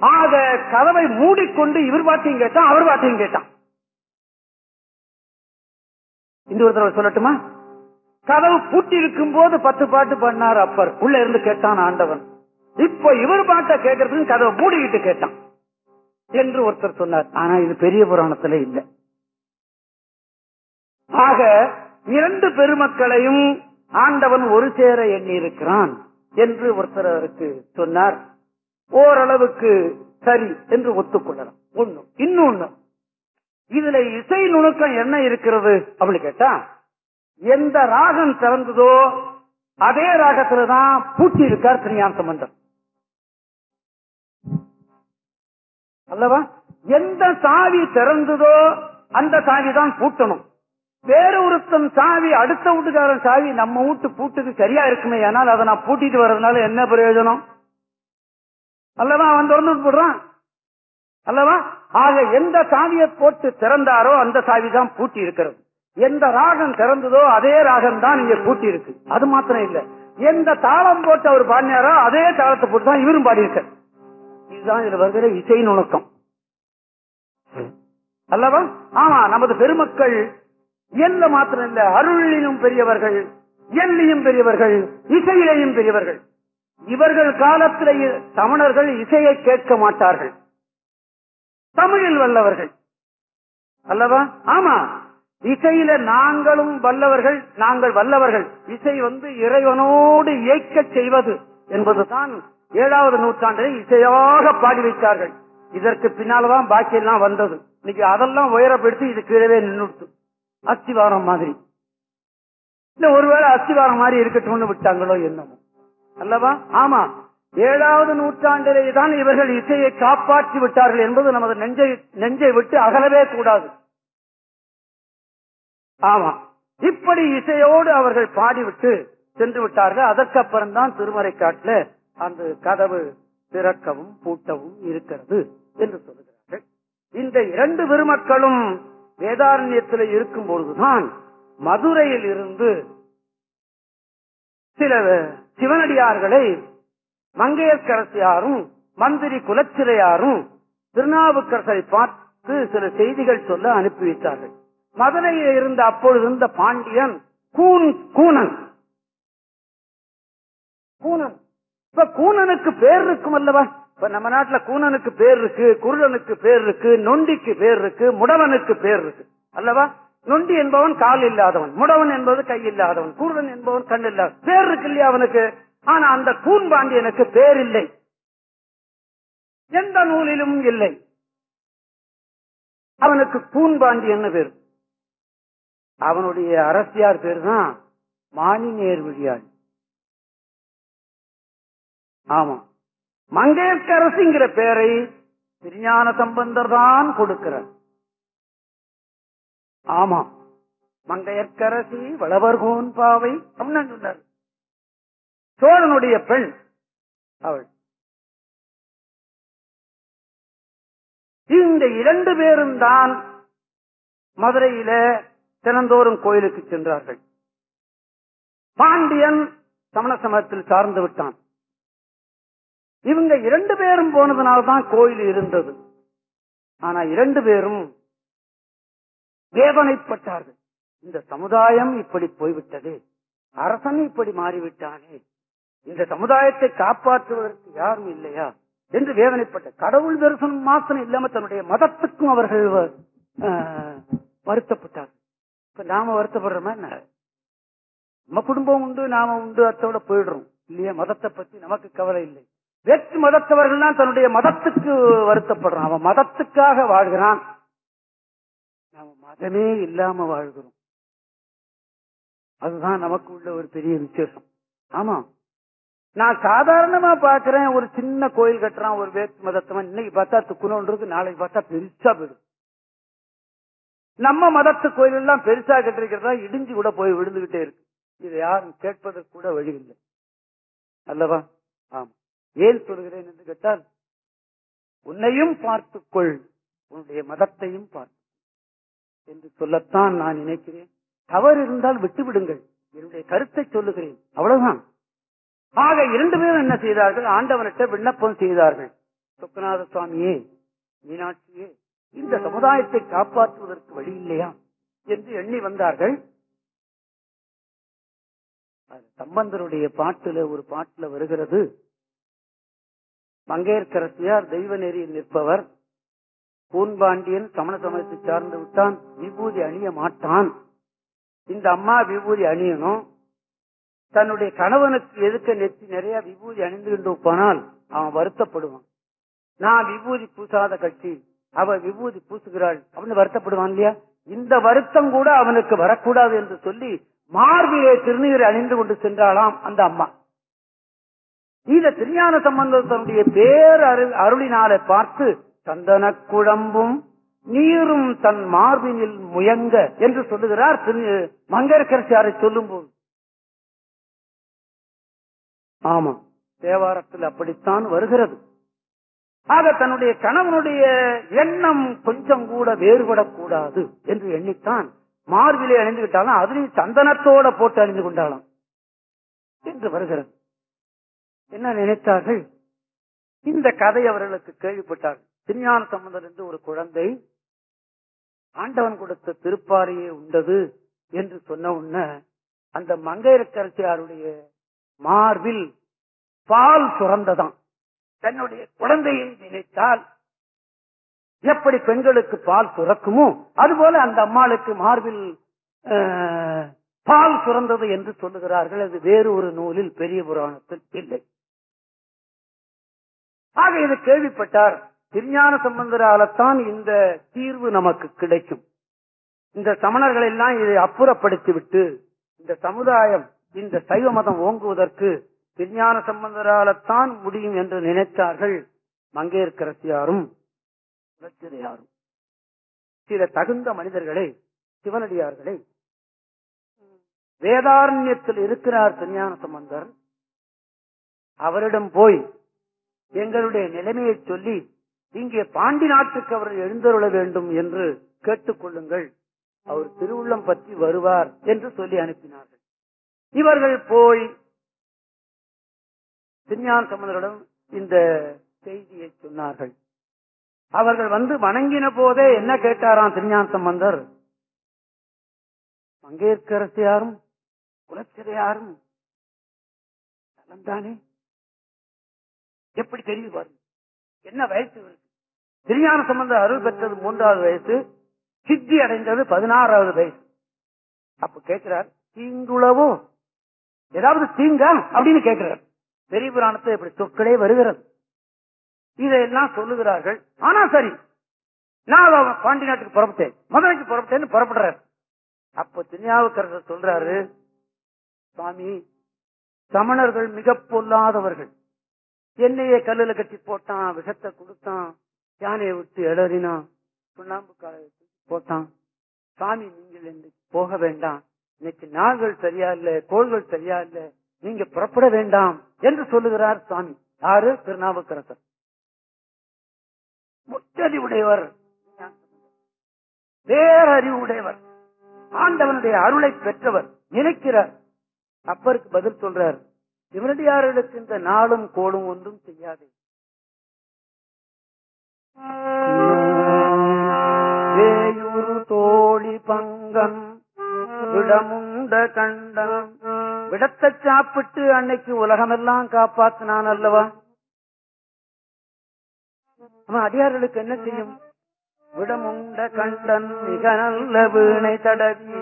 ஆக கதவை மூடிக்கொண்டு இவர் பாட்டையும் கேட்டான் அவர் பாட்டையும் கேட்டான். இந்த ஒரு தடவை சொல்லட்டுமா? கதவு பூட்டி இருக்கும் போது பத்து பாட்டு பண்ணார் அப்பர். உள்ள இருந்து கேட்டான் ஆண்டவன். இப்போ இவர் பாட்டை கேட்கறதுக்கு கதவை மூடிக்கிட்டு கேட்டான். என்று ஒருத்தர் சொன்னார். ஆனா இது பெரிய புராணத்துல இல்ல. ஆக இரண்டு பெருமக்களையும் ஆண்டவன் ஒரு சேர எண்ணி இருக்கிறான் என்று ஒருத்தர் அவருக்கு சொன்னார். ஓரளவுக்கு சரி என்று ஒத்துக்கொள்ளலாம். ஒண்ணு இன்னொன்னு இதுல இசை நுணுக்கம் என்ன இருக்கிறது அப்படின்னு கேட்டா எந்த ராகம் திறந்ததோ அதே ராகத்துல தான் பூட்டி இருக்கார் திருஞான சம்பந்தம் அல்லவா? எந்த சாவி திறந்ததோ அந்த சாவி தான் பூட்டணும். வேற ஒருத்தன் சாவி அடுத்த வீட்டுக்காரன் சாவி நம்ம வீட்டு பூட்டுக்கு சரியா இருக்குமே ஆனால் அதை நான் பூட்டிட்டு வர்றதுனால என்ன பிரயோஜனம்? அல்லவா? அவன் திறந்து போடுறான் அல்லவா? ஆக எந்த சாவியை போட்டு திறந்தாரோ அந்த சாவி தான் பூட்டி இருக்கிறது. எந்த ராகம் திறந்ததோ அதே ராகம் தான் இங்க பூட்டி இருக்கு. அது மாத்திரம் இல்ல. எந்த தாளம் போட்டு அவர் பாடினாரோ அதே தாளத்தை போட்டு தான் இவரும் பாடியிருக்க இதுதான் இதுல வருகிற இசை நுணுக்கம். அல்லவா? ஆமா நமது பெருமக்கள் எல்ல மாத்திரம் இல்ல அருளிலும் பெரியவர்கள் எல்லையும் பெரியவர்கள் இசையிலையும் பெரியவர்கள். இவர்கள் காலத்திலேயே தமிழர்கள் இசையை கேட்க மாட்டார்கள். தமிழில் வல்லவர்கள். அல்லவா? ஆமா. இசையில நாங்களும் வல்லவர்கள் நாங்கள் வல்லவர்கள். இசை வந்து இறைவனோடு இயக்க செய்வது என்பதுதான் ஏழாவது நூற்றாண்டில் இசையாக பாடி வைத்தார்கள். இதற்கு பின்னால்தான் பாக்கியெல்லாம் வந்தது. இன்னைக்கு அதெல்லாம் உயரப்படுத்தி இது கீழவே நின்றுட்டு அஸ்திவாரம் மாதிரி. இல்ல ஒருவேளை அஸ்திவாரம் மாதிரி இருக்கட்டும்னு விட்டாங்களோ என்னமோ. அல்லவா? ஆமா. ஏழாவது நூற்றாண்டிலே தான் இவர்கள் இசையை காப்பாற்றி விட்டார்கள் என்பது நமது நெஞ்சை நெஞ்சை விட்டு அகலவே கூடாது. ஆமா. இப்படி இசையோடு அவர்கள் பாடிவிட்டு சென்று விட்டார்கள். அதற்கப்புறம் தான் திருமறை காட்டுல அந்த கதவு திறக்கவும் பூட்டவும் இருக்கிறது என்று சொல்லுகிறார்கள். இந்த இரண்டு பெருமக்களும் வேதாரண்யத்தில் இருக்கும் பொழுதுதான் மதுரையில் இருந்து சில சிவனடியார்களை மங்கையர்கரசியாரும் மந்திரி குலச்சிறையாரும் திருநாவுக்கரசரை பார்த்து சில செய்திகள் சொல்ல அனுப்பி வைத்தார்கள் மதுரையில் இருந்த அப்பொழுது இருந்த பாண்டியன் கூன் கூனன். கூனன். இப்ப கூனனுக்கு பேர் இருக்கும் அல்லவா? இப்ப நம்ம நாட்டுல கூனனுக்கு பேர் இருக்கு குருடனுக்கு பேர் இருக்கு நொண்டிக்கு பேர் இருக்கு முடவனுக்கு பேர் இருக்கு. அல்லவா? நொண்டி என்பவன் கால் இல்லாதவன் முடவன் என்பது கை இல்லாதவன் குருடன் என்பவன் கண் இல்லாத பேர் இருக்கு இல்லையா அவனுக்கு? ஆனா அந்த கூன் பாண்டியனுக்கு பேர் இல்லை. எந்த நூலிலும் இல்லை. அவனுக்கு கூன் பாண்டியன்னு பேர்? அவனுடைய அரசியார் பேர் தான் மானி நேர்வழியாள் ஆமா. மங்கையர்க்கரசுங்கிற பெயரை திருஞான சம்பந்தர் தான் கொடுக்கிறார். ஆமா மங்கையர்க்கரசி வளவர்கோன் பாவை அப்படின்னு சொன்னார். சோழனுடைய பெண் அவள். இந்த இரண்டு பேரும் தான் மதுரையில தினந்தோறும் கோயிலுக்கு சென்றார்கள். பாண்டியன் சமண சமயத்தில் சார்ந்து விட்டான். இவங்க இரண்டு பேரும் போனதுனால்தான் கோயில் இருந்தது. ஆனா இரண்டு பேரும் வேதனைப்பட்டார்கள். இந்த சமுதாயம் இப்படி போய்விட்டது. அரசன் இப்படி மாறிவிட்டானே. இந்த சமுதாயத்தை காப்பாற்றுவதற்கு யாரும் இல்லையா? என்று வேதனைப்பட்ட கடவுள் தரிசனம் மாத்திரம் இல்லாம தன்னுடைய மதத்துக்கும் அவர்கள் ஆஹ், வருத்தப்பட்டார்கள். இப்ப நாம வருத்தப்படுறோமா என்ன? நம்ம குடும்பம் உண்டு நாம உண்டு அத்தோட போயிடுறோம். இல்லையா? மதத்தை பத்தி நமக்கு கவலை இல்லை. வேற்று மதத்தவர்கள் தான் தன்னுடைய மதத்துக்கு வருத்தப்படுறான். அவன் மதத்துக்காக வாழ்கிறான். நாம மதமே இல்லாம வாழ்கிறோம். அதுதான் நமக்கு உள்ள ஒரு பெரிய விசேஷம். ஆமா. நான் சாதாரணமா பாக்குறேன் ஒரு சின்ன கோயில் கட்டுறான் ஒரு வேற்று மதத்தவன். இன்னைக்கு பார்த்தா துக்குணுன்றது நாளைக்கு பார்த்தா பெருசா போயிடும். நம்ம மதத்து கோயில் எல்லாம் பெருசா கட்டிருக்கிறதா இடிஞ்சு கூட போய் விழுந்துகிட்டே இருக்கு. இதை யாரும் கேட்பதற்கு கூட வழி இல்லை. அல்லவா? ஆமா. ஏன் சொல்கிறேன் என்று கேட்டால் உன்னையும் பார்த்துக்கொள் உன்னுடைய மதத்தையும் பார்த்து என்று சொல்லத்தான் நான் நினைக்கிறேன். தவறு இருந்தால் விட்டு விடுங்கள் என்னுடைய கருத்தை சொல்லுகிறேன். அவ்வளவுதான். ஆக இரண்டு பேரும் என்ன செய்தார்கள்? ஆண்டவனிட்ட விண்ணப்பம் செய்தார்கள். சொக்கநாத சுவாமியே மீனாட்சியே இந்த சமுதாயத்தை காப்பாற்றுவதற்கு வழி இல்லையா? என்று எண்ணி வந்தார்கள். சம்பந்தருடைய பாட்டுல ஒரு பாட்டுல வருகிறது. மங்கையர்கரசியார் தெய்வ நெறியில் நிற்பவர். பூன்பாண்டியன் சமண சமயத்தை சார்ந்து விட்டான். விபூதி அணிய மாட்டான். இந்த அம்மா விபூதி அணியணும். தன்னுடைய கணவனுக்கு எதுக்க நெத்தி நிறைய விபூதி அணிந்துகிட்டு போனால் அவன் வருத்தப்படுவான். நான் விபூதி பூசாத கட்சி அவ விபூதி பூசுகிறாள் அப்படின்னு வருத்தப்படுவான் இல்லையா? இந்த வருத்தம் கூட அவனுக்கு வரக்கூடாது என்று சொல்லி மார்பிலே திருநீரை அணிந்து கொண்டு சென்றாளாம் அந்த அம்மா. இந்த திருஞான சம்பந்தத்தனுடைய பேர் அருளினாலே பார்த்து சந்தன குழம்பும் நீரும் தன் மார்பினில் முயங்க என்று சொல்லுகிறார் திரு- சொல்லும் போது ஆமா தேவாரத்தில் அப்படித்தான் வருகிறது. ஆக தன்னுடைய கணவனுடைய எண்ணம் கொஞ்சம் கூட வேறுபடக்கூடாது என்று எண்ணித்தான் மார்பிலே அணிந்து விட்டாலும் அதுலயும் சந்தனத்தோட போட்டு அணிந்து கொண்டாலும் என்று வருகிறது. என்ன நினைத்தார்கள்? இந்த கதை அவர்களுக்கு கேள்விப்பட்டார்கள். திருஞான சம்பந்தர் என்று ஒரு குழந்தை ஆண்டவன் கொடுத்த திருப்பாறையே உண்டது என்று சொன்ன உடனே அந்த மங்கையரக்கரசியாருடைய மார்பில் பால் சுரந்ததாம். தன்னுடைய குழந்தையை நினைத்தால் எப்படி பெண்களுக்கு பால் சுரக்குமோ அதுபோல அந்த அம்மாளுக்கு மார்பில் பால் சுரந்தது என்று சொல்லுகிறார்கள். அது வேறு ஒரு நூலில் பெரிய புராணத்தில் இல்லை. ஆக இது கேள்விப்பட்டார். திருஞான சம்பந்தராலத்தான் இந்த தீர்வு நமக்கு கிடைக்கும். இந்த சமணர்கள் எல்லாம் இதை அப்புறப்படுத்தி விட்டு இந்த சமுதாயம் இந்த சைவ மதம் ஓங்குவதற்கு திருஞான சம்பந்தராலத்தான் முடியும் என்று நினைத்தார்கள் மங்கையர்கரசியாரும் யாரும் சில தகுந்த மனிதர்களை சிவனடியார்களை வேதாரண்யத்தில் இருக்கிறார் திருஞான சம்பந்தர். அவரிடம் போய் எங்களுடைய நிலைமையை சொல்லி இங்கே பாண்டி நாட்டுக்கு அவர் எழுந்தருள வேண்டும் என்று கேட்டுக்கொள்ளுங்கள் அவர் திருவுள்ளம் பற்றி வருவார் என்று சொல்லி அனுப்பினார்கள். இவர்கள் போய் திருஞான சம்பந்தரிடம் இந்த செய்தியை சொன்னார்கள். அவர்கள் வந்து வணங்கின போதே என்ன கேட்டாராம் திருஞான சம்பந்தர்? மங்கேற்கரசியாரும் குலச்சிறையாரும் நலம்தானே எப்படி தெரியுது பாருங்க. என்ன வயசு? இருக்கு திருஞான சம்பந்த அருள் பெற்றது மூன்றாவது வயசு சித்தி அடைந்தது பதினாறாவது வயசு. அப்ப கேட்கிறார் தீங்குளவோ ஏதாவது தீங்கா அப்படின்னு கேட்கிறார். பெரிய புராணத்தை இப்படி சொற்களே வருகிறது. இதையெல்லாம் சொல்லுகிறார்கள். ஆனா சரி நான் பாண்டி நாட்டுக்கு புறப்பட்டேன். மதுரைக்கு புறப்பட்டேன்னு புறப்படுறாரு. அப்ப திருஞாவுக்கரசர் சொல்றாரு சுவாமி சமணர்கள் மிக பொல்லாதவர்கள். என்னையே கல்லுல கட்டி போட்டான் விஷத்தை கொடுத்தான் யானையை விட்டு எழறினான் சுண்ணாம்பு காலை போட்டான். சாமி நீங்கள் இன்னைக்கு போக வேண்டாம். இன்னைக்கு நாள்கள் சரியா இல்ல கோள்கள் சரியா இல்ல நீங்க புறப்பட வேண்டாம் என்று சொல்லுகிறார் சுவாமி யாரு? திருநாவுக்கரசர். முச்சதி உடையவர் பேரறிவுடையவர். ஆண்டவனுடைய அருளை பெற்றவர். நினைக்கிறார். அப்பருக்கு பதில் சொல்றார். சிவனடியார்களுக்கு இந்த நாளும் கோடும் ஒன்றும் செய்யாதே. வேயூரு தோழி பங்கம் விடமுண்ட கண்டம். விடத்தை சாப்பிட்டு அன்னைக்கு உலகமெல்லாம் காப்பாத்தினான் அல்லவா? அவன் அடியார்களுக்கு என்ன செய்யும்? விடமுண்ட கண்டன் மிக நல்ல வீணை தடவி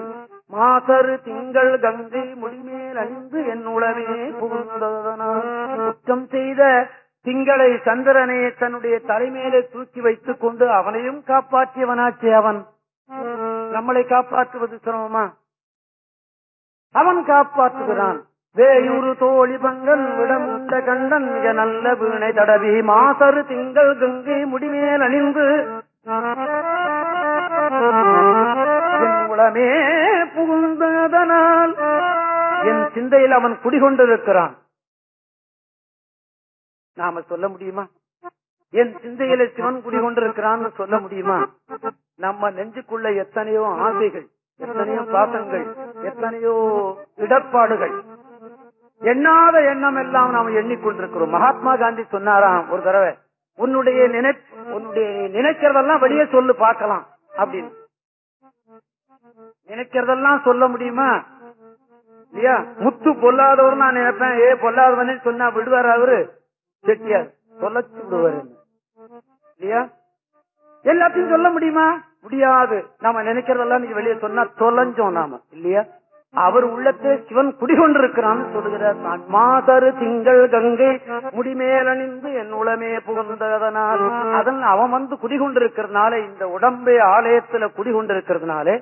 மாசரு திங்கள் கங்கை முடிமேல் அணிந்து என் உளமே புகுந்ததனால் குற்றம் செய்த திங்களை சந்திரனை தன்னுடைய தலைமையிலே தூக்கி வைத்துக் கொண்டு அவனையும் காப்பாற்றியவனாச்சே அவன். நம்மளை காப்பாற்றுவது சிரமமா? அவன் காப்பாற்றுகிறான். வேயூரு தோழி பங்கன் விடமுண்ட கண்டன் மிக நல்ல வீணை தடவி மாசரு திங்கள் கங்கை முடிமேல் அணிந்து குளமே புகுந்ததனால் என் சிந்தையில் அவன் குடிகொண்டிருக்கிறான். நாம சொல்ல முடியுமா? என் சிந்தையில சிவன் குடிகொண்டிருக்கிறான்னு சொல்ல முடியுமா? நம்ம நெஞ்சுக்குள்ள எத்தனையோ ஆசைகள் எத்தனையோ பாசங்கள் எத்தனையோ இடர்பாடுகள் எண்ணாத எண்ணம் எல்லாம் நாம் எண்ணிக்கொண்டிருக்கிறோம். மகாத்மா காந்தி சொன்னாராம் ஒரு தடவை உன்னுடைய நினை உன்னுடைய நினைக்கிறதெல்லாம் வெளியே சொல்லு பார்க்கலாம் அப்படின்னு. நினைக்கிறதெல்லாம் சொல்ல முடியுமா? இல்லையா? முத்து பொல்லாதவர் நான் நினைப்பேன். ஏ பொல்லாதவன் சொன்னா விடுவார் அவரு? செட்டியார். சொல்லச்சு விடுவாரு இல்லையா? எல்லாத்தையும் சொல்ல முடியுமா? முடியாது. நாம நினைக்கிறதெல்லாம் நீங்க வெளியே சொன்னா தொலைஞ்சோம் நாம. இல்லையா? அவர் உள்ளத்தே சிவன் குடிகொண்டிருக்கிறான்னு சொல்லுகிறார். நான் மாதரு திங்கள் கங்கை முடிமேலணிந்து என் உளமே புகுந்ததனால். அதன் அவன் வந்து குடிகொண்டிருக்கிறதுனால இந்த உடம்பே ஆலயத்துல குடிகொண்டிருக்கிறதுனாலே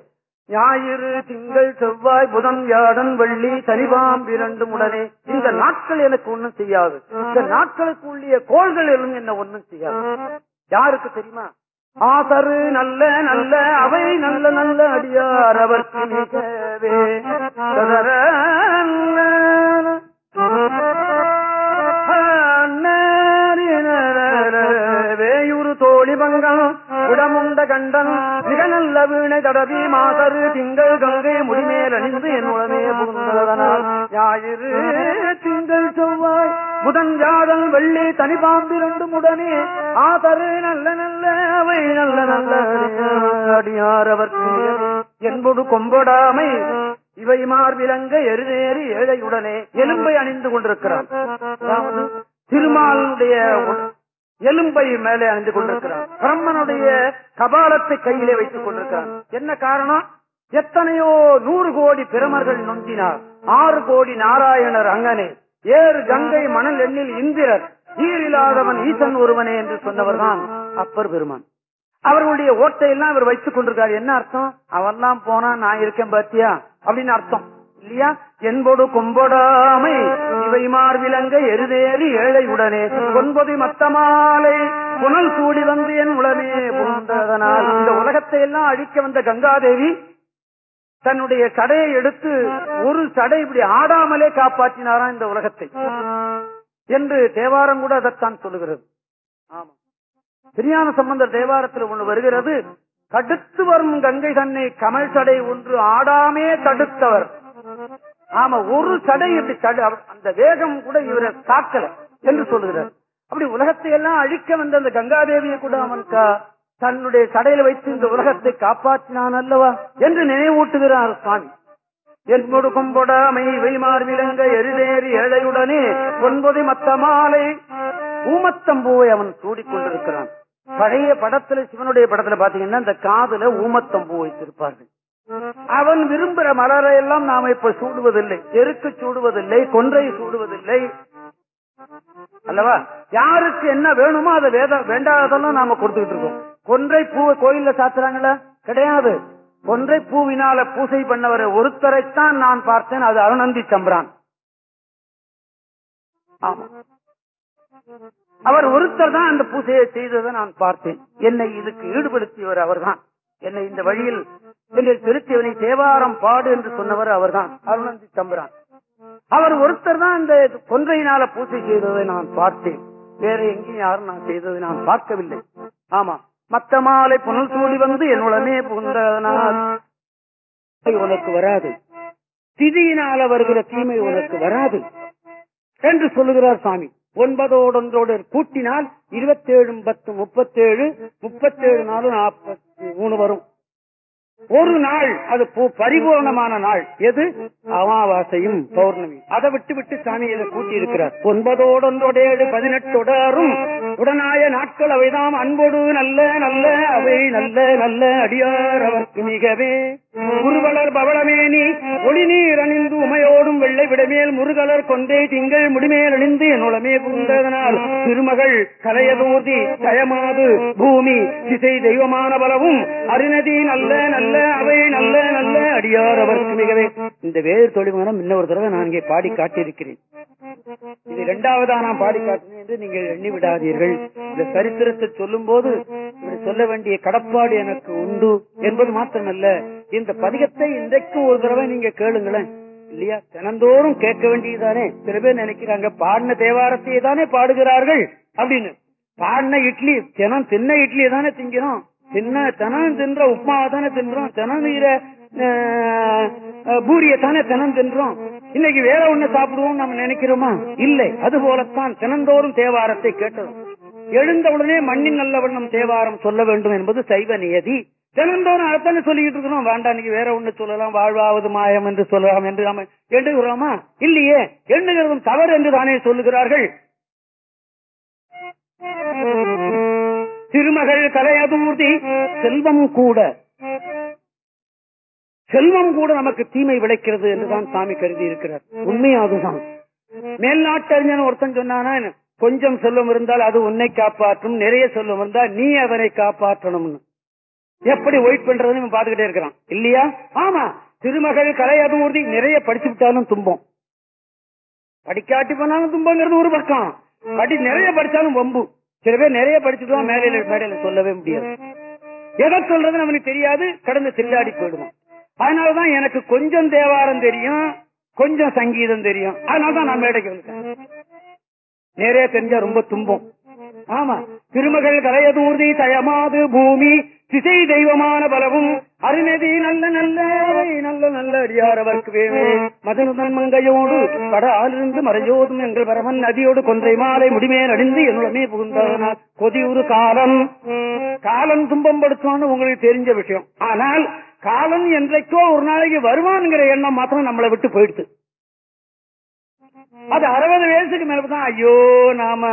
ஞாயிறு திங்கள் செவ்வாய் புதன் வியாழன் வெள்ளி சனிபாம் இரண்டு உடனே. இந்த நாட்கள் எனக்கு ஒண்ணும் செய்யாது. இந்த நாட்களுக்கு உள்ளிய கோள்கள் எல்லாம் என்ன ஒண்ணும் செய்யாது. யாருக்கு தெரியுமா? ஆசரு நல்ல நல்ல அவை நல்ல நல்ல அடியார் அவர்க்கு உடமுண்ட கண்டன் மிக நல்ல வீணை தடவி மாதரு திங்கள் கங்கை முடிமேல் அணிந்து என் உடனே புகுந்ததனால் ஞாயிறு திங்கள் செவ்வாய் புதன் ஜாதல் வெள்ளி தனிபாம்பிரண்டும் உடனே ஆதரு நல்ல நல்ல அவை நல்ல நல்ல அடியாரவர்க்கு. என்பது கொம்படாமை இவை மார்பிலங்க எருநேறி ஏழையுடனே எலும்பை அணிந்து கொண்டிருக்கிறான் திருமாலுடைய எலும்பை மேலே அணிந்து கொண்டிருக்கிறான். பிரம்மனுடைய கபாலத்தை கையிலே வைத்துக் கொண்டிருக்கிறான். என்ன காரணம்? எத்தனையோ நூறு கோடி பிரமர்கள் நொந்தினார். ஆறு கோடி நாராயணர் அங்கனே. ஏறு கங்கை மணல் எண்ணில் இந்திரர். ஈரில்லாதவன் ஈசன் ஒருவனே என்று சொன்னவர்தான் அப்பர் பெருமான். அவர்களுடைய ஓட்டையெல்லாம் அவர் வைத்துக் கொண்டிருக்காரு என்ன அர்த்தம்? அவன்லாம் போனா நான் இருக்கேன் பாத்தியா? அப்படின்னு அர்த்தம். இல்லையா? என்போடு கொம்பொடாமை இவை மார்விலங்க எருதேறி ஏழையுடனே ஒன்பது மத்தமாலை புனல் சூடி வந்து என் உளமே புகுந்ததனால். இந்த உலகத்தை எல்லாம் அழிக்க வந்த கங்காதேவி தன்னுடைய சடையை எடுத்து ஒரு சடை இப்படி ஆடாமலே காப்பாற்றினாராம் இந்த உலகத்தை. என்று தேவாரம் கூட அதைத்தான் சொல்லுகிறது. ஆமா திருஞான சம்பந்தர் தேவாரத்தில் ஒன்று வருகிறது. தடுத்து வரும் கங்கை தன்னை கமல் சடை ஒன்று ஆடாமே தடுத்தவர். ஆமா ஒரு சடை இப்படி தடு அந்த வேகம் கூட இவரை தாக்கல என்று சொல்லுகிறார். அப்படி உலகத்தை எல்லாம் அழிக்க வந்த அந்த கங்காதேவியை கூட அவன் தன்னுடைய சடையில வைத்து இந்த உலகத்தை காப்பாற்றினான் அல்லவா என்று நினைவூட்டுகிறார் சுவாமி. என்பொடு கொம்பொடாமை வைமார் விளங்க எரிதேறி ஏழையுடனே ஒன்பது மத்த மாலை ஊமத்தம்பூவை அவன் சூடிக்கொண்டிருக்கிறான். பழைய படத்துல சிவனுடைய படத்துல பாத்தீங்கன்னா இந்த காதுல ஊமத்தம்பூ வைத்திருப்பார்கள். அவன் விரும்புகிற மலரை எல்லாம் நாம இப்ப சூடுவதில்லை எருக்கு சூடுவதில்லை கொன்றை சூடுவதில்லை. அல்லவா? யாருக்கு என்ன வேணுமோ அதை வேத வேண்டாததெல்லாம் நாம கொடுத்துக்கிட்டு இருக்கோம். கொன்றை பூவை கோயில்ல சாத்துறாங்களா? கிடையாது. கொன்றை பூவினால பூசை பண்ணவரை ஒருத்தரைத்தான் நான் பார்த்தேன் அது அருணந்தி சம்பரான். ஆமா. அவர் ஒருத்தர் தான் அந்த பூசையை செய்ததை நான் பார்த்தேன். என்னை இதுக்கு ஈடுபடுத்தியவர் அவர்தான். என்னை இந்த வழியில் என்று திருத்தியவனை தேவாரம் பாடு என்று சொன்னவர் அவர்தான் அருணந்தி தம்புரான். அவர் ஒருத்தர் தான் இந்த கொன்றையினால பூசை செய்ததை நான் பார்த்தேன். வேற எங்கேயும் யாரும் நான் செய்ததை நான் பார்க்கவில்லை. ஆமா மத்த மாலை புனல் சூடி வந்து என்னுடனே புகுந்ததனால் உனக்கு வராது. திதியினால வருகிற தீமை உனக்கு வராது. என்று சொல்லுகிறார் சாமி. ஒன்பதோடொன்றோடு கூட்டினால் இருபத்தேழு பத்து முப்பத்தேழு முப்பத்தேழு நாலு நாற்பத்தி மூணு வரும். ஒரு நாள் அது பரிபூர்ணமான நாள். எது? அமாவாசையும் பௌர்ணமி. அதை விட்டு விட்டு சாமி இதை கூட்டி இருக்கிறார் ஒன்பதோடொன்றோடேழு பதினெட்டோடும் உடனாய நாட்கள் அவைதாம். அன்போடு நல்ல நல்ல அவை நல்ல நல்ல அடியார் அவர்க்கு மிகவே குருவலர் பவளமேனி ஒளி நீர் அணிந்து உமையோடும் வெள்ளை விடமேல் முருகலர் கொண்டே திங்கள் முடிமேல் அணிந்து என் புகுந்ததனால் திருமகள் கலையதூர்தி கயமாது பூமி திசை தெய்வமான பலவும் அருணதி நல்ல நல்ல அவை நல்ல நல்ல அடியார் அவருக்கு மிகவே. இந்த வேறு தொழில்மனம் இன்னொரு தடவை நான் இங்கே பாடி காட்டியிருக்கிறேன். இது இரண்டாவதா நான் பாடி காட்டினேன் என்று நீங்கள் எண்ணி விடாதீர்கள் இந்த சரித்திரத்தை சொல்லும் போது சொல்ல வேண்டிய கடப்பாடு எனக்கு உண்டு என்பது மாத்திரமல்ல. இந்த பதிகத்தை இன்றைக்கு ஒரு தடவை நீங்க கேளுங்களேன். இல்லையா? தினந்தோறும் கேட்க வேண்டியதுதானே. சில பேர் நினைக்கிறாங்க பாடின தேவாரத்தையே தானே பாடுகிறார்கள் அப்படின்னு. பாடின இட்லி தினம் தின்ன இட்லியை தானே திங்கிறோம். தின்ன தினம் தின்ற உப்மாவை தானே தின்றோம். தினம் நீர பூரிய தானே தினம் தின்றோம். இன்னைக்கு வேற ஒண்ணு சாப்பிடுவோம் நம்ம நினைக்கிறோமா? இல்லை. அது போலத்தான் தினந்தோறும் தேவாரத்தை கேட்டதும் எழுந்தவுடனே மண்ணின் நல்ல வண்ணம் தேவாரம் சொல்ல வேண்டும் என்பது சைவ நியதி. தினந்தோறும் அதைத்தானே சொல்லிக்கிட்டு இருக்கிறோம். வேண்டாம் இன்னைக்கு வேற ஒண்ணு சொல்லலாம். வாழ்வாவது மாயம் என்று சொல்லலாம் என்று நாம எண்ணுகிறோமா இல்லையே. எண்ணுகிறதும் தவறு என்று தானே சொல்லுகிறார்கள். திருமகள் கலையதூர்த்தி செல்வம் கூட செல்வம் கூட நமக்கு தீமை விளைக்கிறது என்றுதான் சாமி கருதி இருக்கிறார். உண்மையா அதுதான். மேல்நாட்டறிஞன் ஒருத்தன் சொன்னானா கொஞ்சம் செல்வம் இருந்தால் அது உன்னை காப்பாற்றும். நிறைய செல்வம் இருந்தால் நீ அதனை காப்பாற்றணும்னு. எப்படி ஒயிட் பண்றதுன்னு பாத்துக்கிட்டே இருக்கிறான். இல்லையா? ஆமா. திருமகள் கலையதூர்த்தி நிறைய படிச்சு விட்டாலும் துன்பம். படிக்காட்டி போனாலும் துன்பங்கிறது ஒரு பக்கம். படி நிறைய படிச்சாலும் வம்பு. சில பேர் நிறைய படிச்சுட்டு மேடையில மேடையில சொல்லவே முடியாது. எதை சொல்றதுன்னு அவனுக்கு தெரியாது. கடந்து செல்லாடி போயிடுவான். அதனாலதான் எனக்கு கொஞ்சம் தேவாரம் தெரியும் கொஞ்சம் சங்கீதம் தெரியும். அதனாலதான் நான் மேடைக்கு வந்துட்டேன். நிறைய தெரிஞ்சா ரொம்ப துன்பம். ஆமா. திருமகள் கலையதூர்தி தயமாது பூமி திசை தெய்வமான பலவும் அருணதி நல்ல நல்ல நல்ல நல்ல அடியார் அவருக்கு வேணும். மதனுதன் மங்கையோடு பட ஆளிருந்து மறையோதும் எங்கள் வரவன் நதியோடு கொன்றை மாலை முடிமேல் அடிந்து என்னுடமே புகுந்ததனால் கொதியுறு காலம். காலம் துன்பம் படுத்துவான்னு உங்களுக்கு தெரிஞ்ச விஷயம். ஆனால் காலம் என்றைக்கோ ஒரு நாளைக்கு வருவான்ங்கிற எண்ணம் மாத்திரம் நம்மளை விட்டு போயிடுது. அது அறுபது வயசுக்கு மேலதான் ஐயோ நாம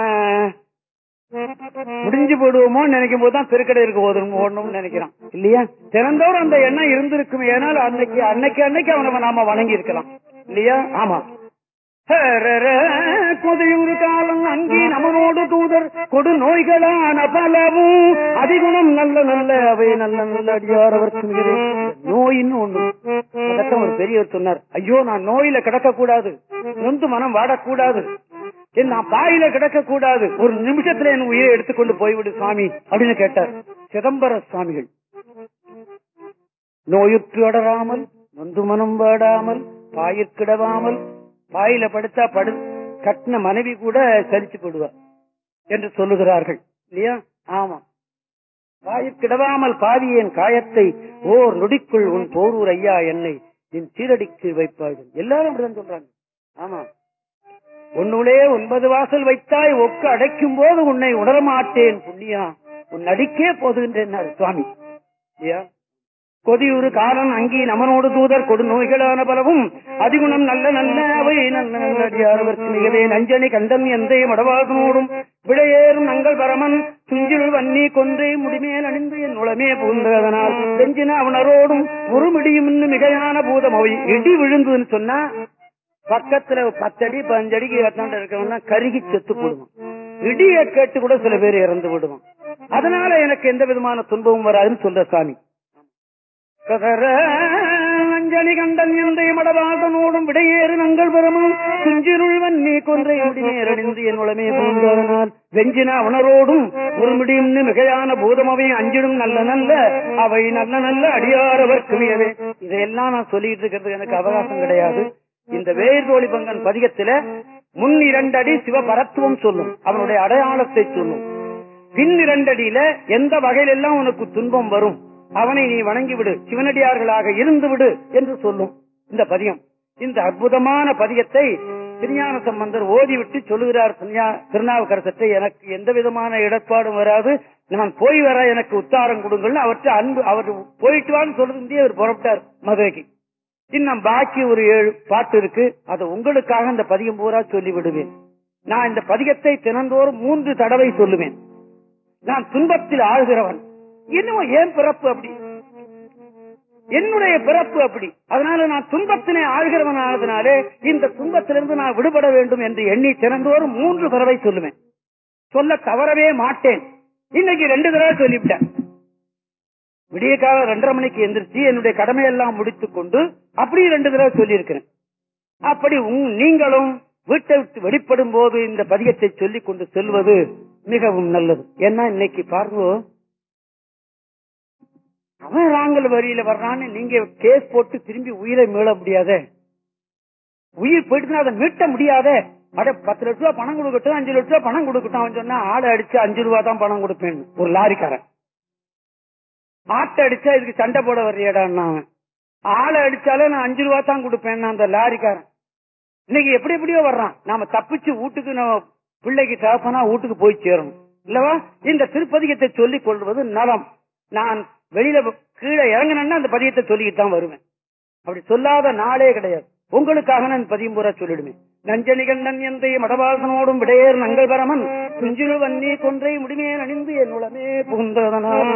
முடிஞ்சு போடுவோமோ நினைக்கும் போதுதான் திருக்கடை இருக்க போதும் ஓடணும்னு நினைக்கிறான். இல்லையா? தினந்தோறும் அந்த எண்ணம் இருந்திருக்கும் ஏனால் அன்னைக்கு அன்னைக்கு அன்னைக்கு அவனை நாம வணங்கி இருக்கலாம் இல்லையா? ஆமா. கொதையூறு காலம் அங்கி நமனோடு தூதர். கொடு நோய்களான பலவும். அதிகுணம் நல்ல நல்ல அவை நல்ல நல்ல அடியார் அவருக்கு நோயின்னு ஒண்ணு ஒரு பெரியவர் சொன்னார். ஐயோ நான் நோயில கிடக்க கூடாது நொந்து மனம் வாடக்கூடாது. நான் பாயில கிடக்க கூடாது ஒரு நிமிஷத்துல என் உயிரை எடுத்துக்கொண்டு போய்விடு சுவாமி அப்படின்னு கேட்டார். சிதம்பர சுவாமிகள் நோயுற்று அடராமல் நொந்து மனம் வாடாமல் பாயிற்கிடவாமல் வாயில படுத்தா படு கட்டின மனைவி கூட சரிச்சு போடுவார் என்று சொல்லுகிறார்கள். இல்லையா? ஆமா. பாயிற்கிடவாமல் பாவியேன் காயத்தை ஓர் நொடிக்குள் உன் போரூர் ஐயா என்னை என் சீரடிக்கு வைப்பார்கள். எல்லாரும் அப்படிதான் சொல்றாங்க. ஆமா. உன்னுளே ஒன்பது வாசல் வைத்தாய் ஒக்கு அடைக்கும் போது உன்னை உணரமாட்டேன் புண்ணியா. உன் அடிக்கே போதுகின்றேன் சுவாமி. இல்லையா? கொதியுறு காலம் அங்கே நமனோடு தூதர் கொடு நோய்களான பலவும் அதிகுணம் நல்ல நல்ல அவை நல்ல மிகவே நஞ்சனி கண்டன் எந்தை மடவாசனோடும் விடையேறும் நங்கள் பரமன் துஞ்சில் வன்னி கொன்றே முடிமேல் அணிந்து என் உளமே புகுந்ததனால் செஞ்சின அவனரோடும் உருமிடியும் இன்னும் மிகையான பூதம் அவை. இடி விழுந்துன்னு சொன்னா பக்கத்துல பத்தடி பதினஞ்சடிக்கு எத்தாண்ட இருக்கவன்னா கருகி செத்து போடுவான். இடிய கேட்டு கூட சில பேர் இறந்து விடுவான். அதனால எனக்கு எந்த விதமான துன்பமும் வராதுன்னு சொல்ற சாமி. அஞ்சலி கண்டன் எந்தை மடவாசனோடும் விடையேறு நங்கள் பெருமும் குஞ்சிருள் வன்னி கொன்றை முடிமேலடிந்து என் உளமே போன்றதனால் வெஞ்சின உணரோடும் ஒரு முடியும் மிகையான பூதமவை அஞ்சிடும் நல்ல நல்ல அவை நல்ல நல்ல அடியாரவர்க்கு இதையெல்லாம் நான் சொல்லிட்டு இருக்கிறது எனக்கு அவகாசம் கிடையாது. இந்த வேர்தோழி பங்கன் பதிகத்துல முன் இரண்டு அடி சிவபரத்துவம் சொல்லும் அவனுடைய அடையாளத்தை சொல்லும். பின் இரண்டடியில எந்த வகையிலெல்லாம் உனக்கு துன்பம் வரும்? அவனை நீ வணங்கி விடு சிவனடியார்களாக இருந்து விடு என்று சொல்லும் இந்த பதியம். இந்த அற்புதமான பதியத்தை திருஞான சம்பந்தர் ஓதிவிட்டு சொல்லுகிறார் திருநாவுக்கரசத்தை எனக்கு எந்த விதமான இடர்பாடும் வராது. நான் போய் வர எனக்கு உத்தாரம் கொடுங்கள். அவற்றை அன்பு அவர் போயிட்டு வான்னு சொல்றது அவர் புறப்பட்டார் மதுரைக்கு. இன்னும் பாக்கி ஒரு ஏழு பாட்டு இருக்கு. அதை உங்களுக்காக இந்த பதியம் பூரா சொல்லி விடுவேன் நான் இந்த பதிகத்தை தினந்தோறும் மூன்று தடவை சொல்லுவேன். நான் துன்பத்தில் ஆழ்கிறவன். என்னவோ ஏன் பிறப்பு அப்படி? என்னுடைய பிறப்பு அப்படி. அதனால நான் துன்பத்தினை ஆழ்கிறவன் ஆனதுனாலே இந்த துன்பத்திலிருந்து நான் விடுபட வேண்டும் என்று எண்ணி திறந்தோறும் மூன்று தடவை சொல்லுவேன். சொல்ல தவறவே மாட்டேன். இன்னைக்கு ரெண்டு தடவை சொல்லிவிட்டேன். விடிய காலம் ரெண்டரை மணிக்கு எந்திரிச்சு என்னுடைய கடமையெல்லாம் முடித்துக் கொண்டு அப்படி ரெண்டு தடவை சொல்லியிருக்கிறேன். அப்படி நீங்களும் வீட்டை விட்டு வெளிப்படும் போது இந்த பதிகத்தை சொல்லிக் கொண்டு செல்வது மிகவும் நல்லது. ஏன்னா இன்னைக்கு பாருங்க அவன் ராங்கல் வரியில வர்றான்னு நீங்க கேஸ் போட்டு திரும்பி உயிரை மீள முடியாதே. உயிர் போயிட்டுனா அதை மீட்ட முடியாதே. அட பத்து லட்ச ரூபா பணம் கொடுக்கட்டும் அஞ்சு லட்ச ரூபா பணம் கொடுக்கட்டும். அவன் சொன்னா ஆளை அடிச்சு அஞ்சு ரூபா தான் பணம் கொடுப்பேன். ஒரு லாரிக்காரன். ஆட்டை அடிச்சா இதுக்கு சண்டை போட வர்றியடான்னா அவன். ஆளை அடிச்சாலும் நான் அஞ்சு ரூபா தான் கொடுப்பேன் அந்த லாரிக்காரன். இன்னைக்கு எப்படி எப்படியோ வர்றான். நாம தப்பிச்சு வீட்டுக்கு நம்ம பிள்ளைக்கு தகப்பனா வீட்டுக்கு போய் சேரணும். இல்லவா? இந்த திருப்பதிகத்தை சொல்லிக் கொள்வது நலம். நான் வெளியில கீழே இறங்கினேன்னா அந்த பதியத்தை சொல்லிக்கிட்டு தான் வருவேன். அப்படி சொல்லாத நாளே கிடையாது. உங்களுக்காக நான் பதியம் பூரா சொல்லிடுவேன். நஞ்சனிகண்டன் நன் மடவாசனோடும் விடையேர் நங்கள் பரமன் குஞ்சிரு வன்னி கொன்றை முடிமே அணிந்து என் உளமே புகுந்ததனால்.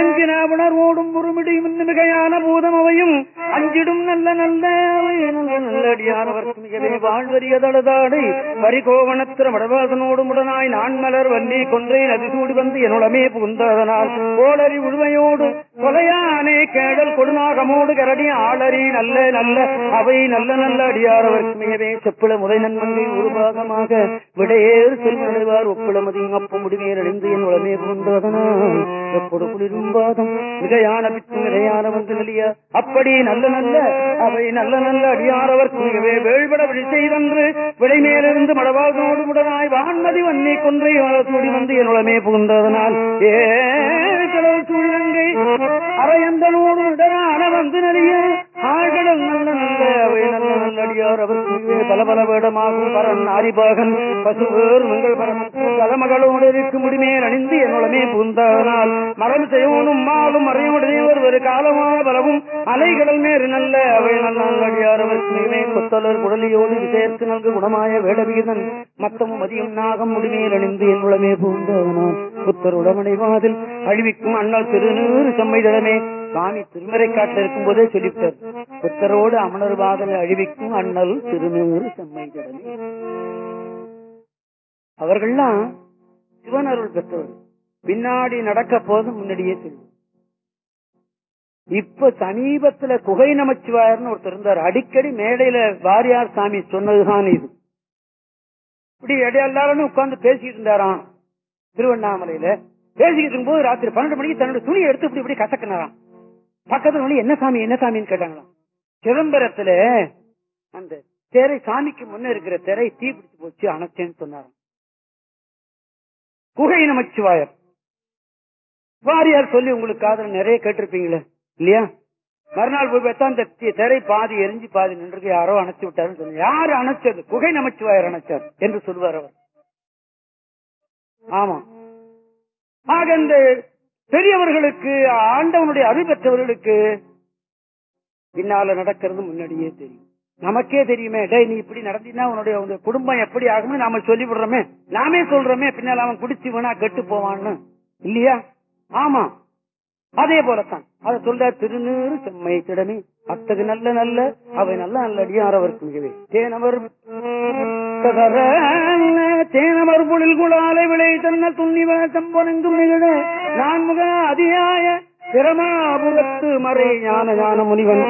கெஞ்சின உணர்வோடும் உருமிடி மிகையான பூதம் அவையும். அஞ்சிடும் நல்ல நல்ல நல்லடியானவர்க்கு மிகவே வாழ்வரியதளதாடை வரிகோவணத்திர மடவாசனோடும் உடனாய் நான் மலர் வள்ளி கொன்றை நதி சூடி வந்து என்னுளமே புகுந்ததனால். கோளறி உழுமையோடு கொலையானே கேடல் கொடுநாகமோடு கரடி ஆளறி நல்ல நல்ல அவை நல்ல நல்ல அடியாரவர்க்கு மிகவே செப்பிள முறை நன்மங்கை ஒரு பாகமாக விடையேறு செல்வடைவார் ஒப்பிளமதி அப்ப முடிவேர் அடைந்து என் உளமே புகுந்ததனால் எப்பொடு குளிரும் பாதம் மிகையான பித்து மிகையான வந்து நலிய அப்படி நல்ல நல்ல அவை நல்ல நல்ல அடியாரவர்க்கு மிகவே வேள்பட விழி செய்தன்று விடை மேலிருந்து மடவாழ்னோடு உடனாய் வான்மதி வன்னி கொன்றை சூடி வந்து என் என்னுளமே புகுந்ததனால். ஏ கடல் சூழங்கை அரையந்தனோடு உடனான வந்து நலிய பல பல வேடமாகும் பரன் ஆரிபாகன். பசுவேர் மங்கள் பரமன் கலமகளோடு இருக்கும் முடிமேல் அணிந்து என்னுடனே புகுந்ததனால் மரம் செய்வோனும் மாலும் மறையுடனே ஒரு காலமான பலவும். அலைகடல் மேறு நல்ல அவை நல்ல நல்லடியார் கொத்தலர் குடலியோடு விசேர்த்து நல்கு குணமாய வேடவீதன். மத்தமும் மதியம் நாகம் முடிமேல் அணிந்து என்னுளமே புகுந்ததனால் புத்தருடமனை வாதில் அழிவிக்கும் அண்ணல் திருநூறு செம்மைதளமே சுவாமி திருமறைக்காட்டில் இருக்கும் போதே சொல்லிவிட்டார். புத்தரோடு அமணர் பாதலை அழிவிக்கும் அண்ணல் திருநூறு செம்மைதளமே அவர்கள்லாம் சிவன் அருள் பெற்றவர். பின்னாடி நடக்க போது முன்னாடியே தெரியும் இப்ப சமீபத்துல குகை நமச்சிவாயர்னு ஒருத்தர் இருந்தார். அடிக்கடி மேடையில வாரியார் சாமி சொன்னதுதான் இது. இப்படி இடையே உட்கார்ந்து பேசிட்டு இருந்தாராம் திருவண்ணாமலையில. பேசிக்கிட்டு இருக்கும்போது ராத்திரி பன்னெண்டு மணிக்கு தன்னோட துணியை எடுத்து இப்படி இப்படி கசக்கினாராம். பக்கத்துல என்ன சாமி என்ன சாமின்னு கேட்டாங்களாம். சிதம்பரத்துல அந்த திரை சாமிக்கு முன்ன இருக்கிற திரை தீ பிடிச்சு போச்சு அணைச்சேன்னு சொன்னாராம். குகை நமச்சிவாயர் வாரியார் சொல்லி உங்களுக்கு காதல நிறைய கேட்டிருப்பீங்களே இல்லையா? மறுநாள் போய் பார்த்தா அந்த திரை பாதி எரிஞ்சு பாதி நின்று யாரோ அணைச்சு விட்டாருன்னு சொல்லி யாரு அணைச்சது? குகை நமச்சிவாயர் அணைச்சார் என்று சொல்வார் அவர். ஆமா ஆக இந்த பெரியவர்களுக்கு ஆண்டவனுடைய அருள் பெற்றவர்களுக்கு பின்னால நடக்கிறது முன்னாடியே தெரியும். நமக்கே தெரியுமே டே நீ இப்படி நடந்தீங்கன்னா உன்னுடைய குடும்பம் எப்படி ஆகும்னு நாம சொல்லி விடுறோமே நாமே சொல்றோமே பின்னால் அவன் குடிச்சு வேணா கெட்டு போவான்னு. இல்லையா? ஆமா. அதே போலத்தான். அதை சொல்ற திருநீறு செம்மை திடமே. அத்தகு நல்ல நல்ல அவை நல்ல நல்ல அடியாரவர்க்கு மிகவே. தேனவர் தேனமர் பொழில் குழாலை விளை தன்ன துண்ணிவ சம்பனங்கும் நிகழ. நான்முக அதிகாய பிரமாபுரத்து மறை ஞான ஞான முனிவன்.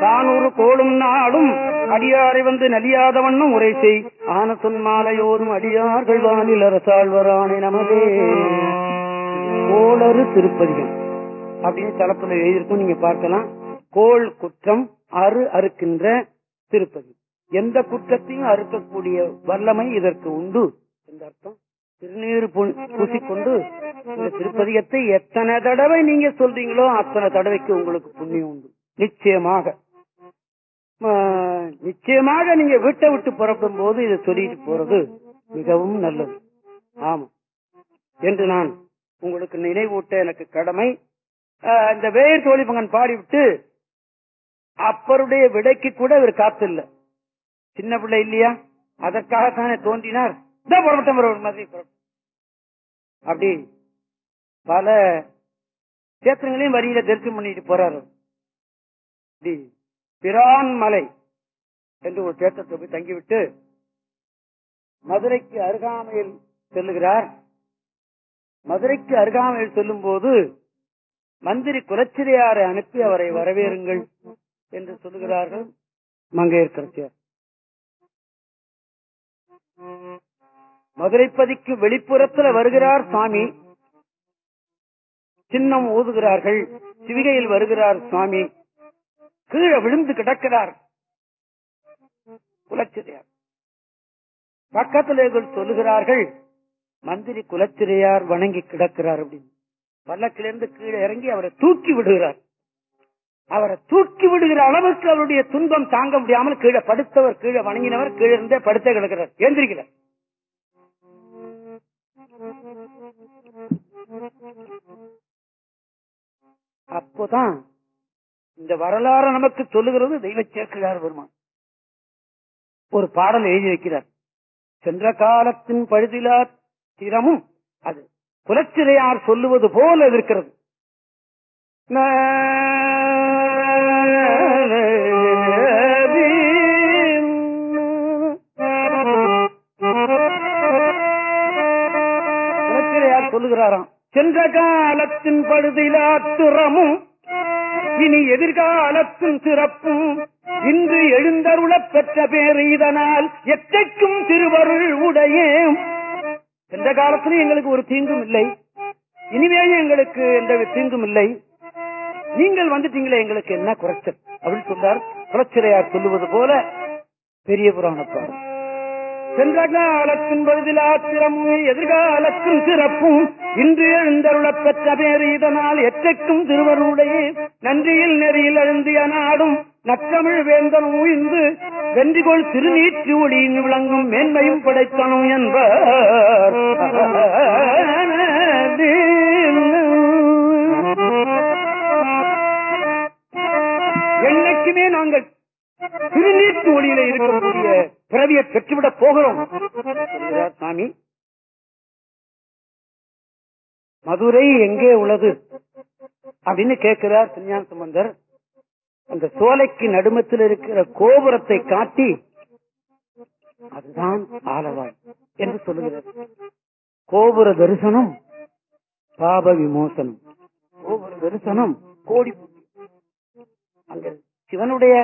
தானூறு கோளும் நாடும் அடியாரை வந்து நலியாத வண்ணம் உரை செய். ஆன சொன்மாலையோரும் அடியார்கள் வானில் அரசாழ்வரானே நமதே கோளறு திருப்பதிகம். அப்படின்னு தலைப்புல எழுதியிருக்கும் நீங்க பார்க்கலாம். கோள் குற்றம் அறு அறுக்கின்ற திருப்பதி. எந்த குற்றத்தையும் அறுக்கக்கூடிய வல்லமை இதற்கு உண்டு. என்ற அர்த்தம். திருநீர் பூசிக்கொண்டு இந்த திருப்பதிகத்தை எத்தனை தடவை நீங்க சொல்றீங்களோ அத்தனை தடவைக்கு உங்களுக்கு புண்ணியம் உண்டு. நிச்சயமாக. நிச்சயமாக நீங்க வீட்டை விட்டு புறப்படும் போது இதை சொல்லிட்டு போறது மிகவும் நல்லது. ஆமா. என்று நான் உங்களுக்கு நினைவூட்ட எனக்கு கடமை. இந்த வேர் தோழிபங்கன் பாடிவிட்டு அப்பருடைய விடைக்கு கூட இவர் காத்தில்லை. சின்ன பிள்ளை இல்லையா? அதற்காகத்தானே தோன்றினார். இந்த புறப்பட்டம் ஒரு மாதிரி அப்படி பல கேத்திரங்களையும் வரியில தரிசனம் பண்ணிட்டு போறாரு. அப்படி பிரான் மலை என்று ஒரு கேத்திரத்தை போய் தங்கிவிட்டு மதுரைக்கு அருகாமையில் செல்லுகிறார். மதுரைக்கு அருகாமையில் செல்லும் போது மந்திரி குலச்சிரியாரை அனுப்பி அவரை வரவேறுங்கள் என்று சொல்லுகிறார்கள் மங்கையர் மங்கையர்கரசியார் மதுரைப்பதிக்கு வெளிப்புறத்துல வருகிறார் சாமி. சின்னம் ஊதுகிறார்கள் சிவிகையில் வருகிறார் சுவாமி கீழே விழுந்து கிடக்கிறார். குலச்சிரையார் பக்கத்தில் சொல்லுகிறார்கள் மந்திரி குலச்சிரையார் வணங்கி கிடக்கிறார் அப்படின்னு. பல்லக்கிலிருந்து கீழே இறங்கி அவரை தூக்கி விடுகிறார். அவரை தூக்கி விடுகிற அளவுக்கு அவருடைய துன்பம் தாங்க முடியாமல் கீழே படுத்தவர் கீழே வணங்கினவர் கீழே இருந்தே படுத்த கிடக்கிறார். எந்திரிக்கிறார் அப்போதான் இந்த வரலாறு நமக்கு சொல்லுகிறது தெய்வ சேர்க்கிறார் பெருமான். ஒரு பாடல் எழுதி வைக்கிறார். சென்ற காலத்தின் பழுதிலா திறமும் அது புலச்சிலையார் சொல்லுவது போல இருக்கிறது. சொல்லுகிறாராம். சென்ற காலத்தின் பழுதிலா திறமும் இனி எதிர்காலத்தின் சிறப்பும் இன்று எழுந்தருளப் பெற்ற பேர் இதனால் எத்தைக்கும் திருவருள் உடையே எந்த காலத்திலும் எங்களுக்கு ஒரு தீங்கும் இல்லை. இனிமேல் எங்களுக்கு எந்த தீங்கும் இல்லை. நீங்கள் வந்துட்டீங்களே எங்களுக்கு என்ன குறைச்சல்? அப்படின்னு சொன்னார். குலச்சிறையார் சொல்லுவது போல பெரிய புராண சென்ற காலத்தின் பொழுதில் ஆத்திரமும் எதிர்காலத்தின் சிறப்பும் இன்று எழுந்தருளப் பெற்ற பேர் இதனால் எச்சைக்கும் திருவருடைய நன்றியில் நெறியில் எழுந்திய நாடும் நற்றமிழ் வேந்தனும் உயிர்ந்து வென்றிகொள் திருநீற்றி ஒளியின் விளங்கும் மேன்மையும் படைத்தனும் என்பார். என்னைக்குமே நாங்கள் திருநீற்று ஒளியில இருக்கக்கூடிய பிறவியை பெற்றுவிட போகிறோம். சாமி? மதுரை எங்கே உள்ளது? அப்படின்னு கேட்கிறார் திருஞான சம்பந்தர் அந்த சோலைக்கு நடுமத்தில் இருக்கிற கோபுரத்தை காட்டி அதுதான் ஆலவாய் என்று சொல்லுகிறார். கோபுர தரிசனம் பாப விமோசனம். கோபுர தரிசனம் கோடி அங்க சிவனுடைய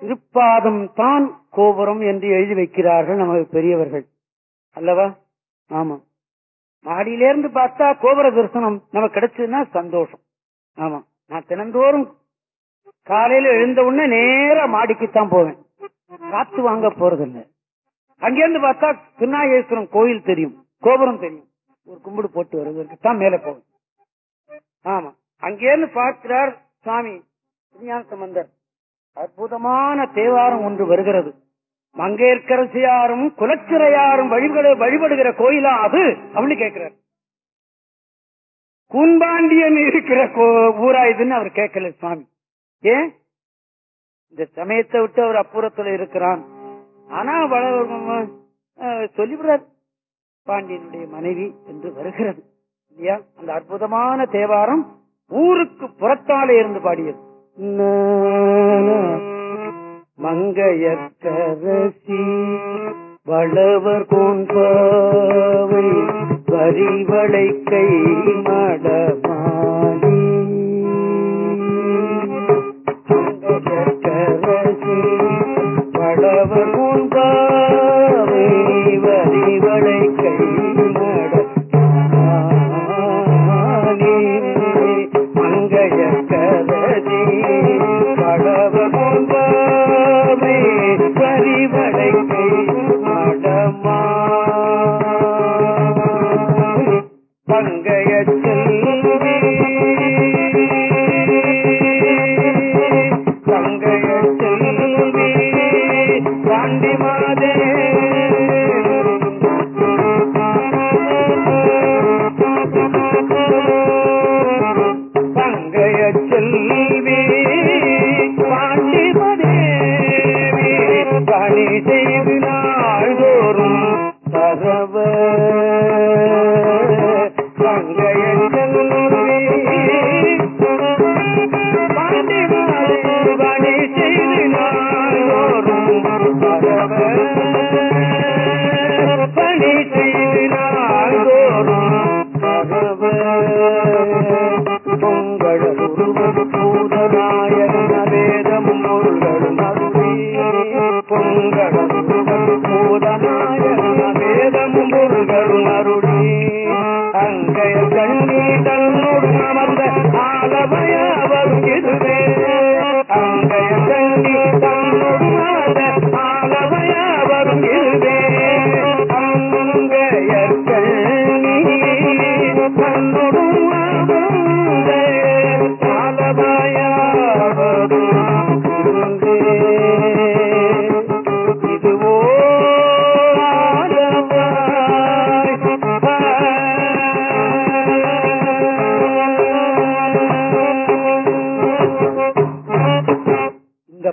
திருப்பாதம் தான் கோபுரம் என்று எழுதி வைக்கிறார்கள் நமது பெரியவர்கள். அல்லவா? ஆமா. மாடியிலேருந்து பார்த்தா கோபுர தரிசனம் நமக்கு கிடைச்சதுன்னா சந்தோஷம். ஆமா. நான் தினந்தோறும் காலையில எழுந்த உடனே நேர மாடிக்குத்தான் போவேன். காத்து வாங்க போறதில்லை. அங்கிருந்து பார்த்தா திருநாகேஸ்வரம் கோயில் தெரியும். கோபுரம் தெரியும். ஒரு கும்பிடு போட்டு வருவதற்கு தான் மேல போவேன். ஆமா. அங்கேருந்து பார்க்கிறார் சுவாமி திருஞான சம்பந்தர். அற்புதமான தேவாரம் ஒன்று வருகிறது. மங்கேற்கரசியாரும் குலச்சிறையாரும் வழிபட வழிபடுகிற கோயிலா அது? அப்படின்னு கேட்கிறார். கூன்பாண்டியன் இருக்கிற கோ- ஊரா இதுன்னு அவர் கேட்கல சுவாமி. ஏன்? இந்த சமயத்தை விட்டு அவர் அப்புறத்துல இருக்கிறான். ஆனா வள- சொல்லிவிடுறார். பாண்டியனுடைய மனைவி என்று வருகிறது. இல்லையா? அந்த அற்புதமான தேவாரம் ஊருக்கு புறத்தாலே இருந்து பாடியது. மங்கையற்கரசி வளவர் கோன்பாவை வரிவளை கை மடமாடி ஆலவயா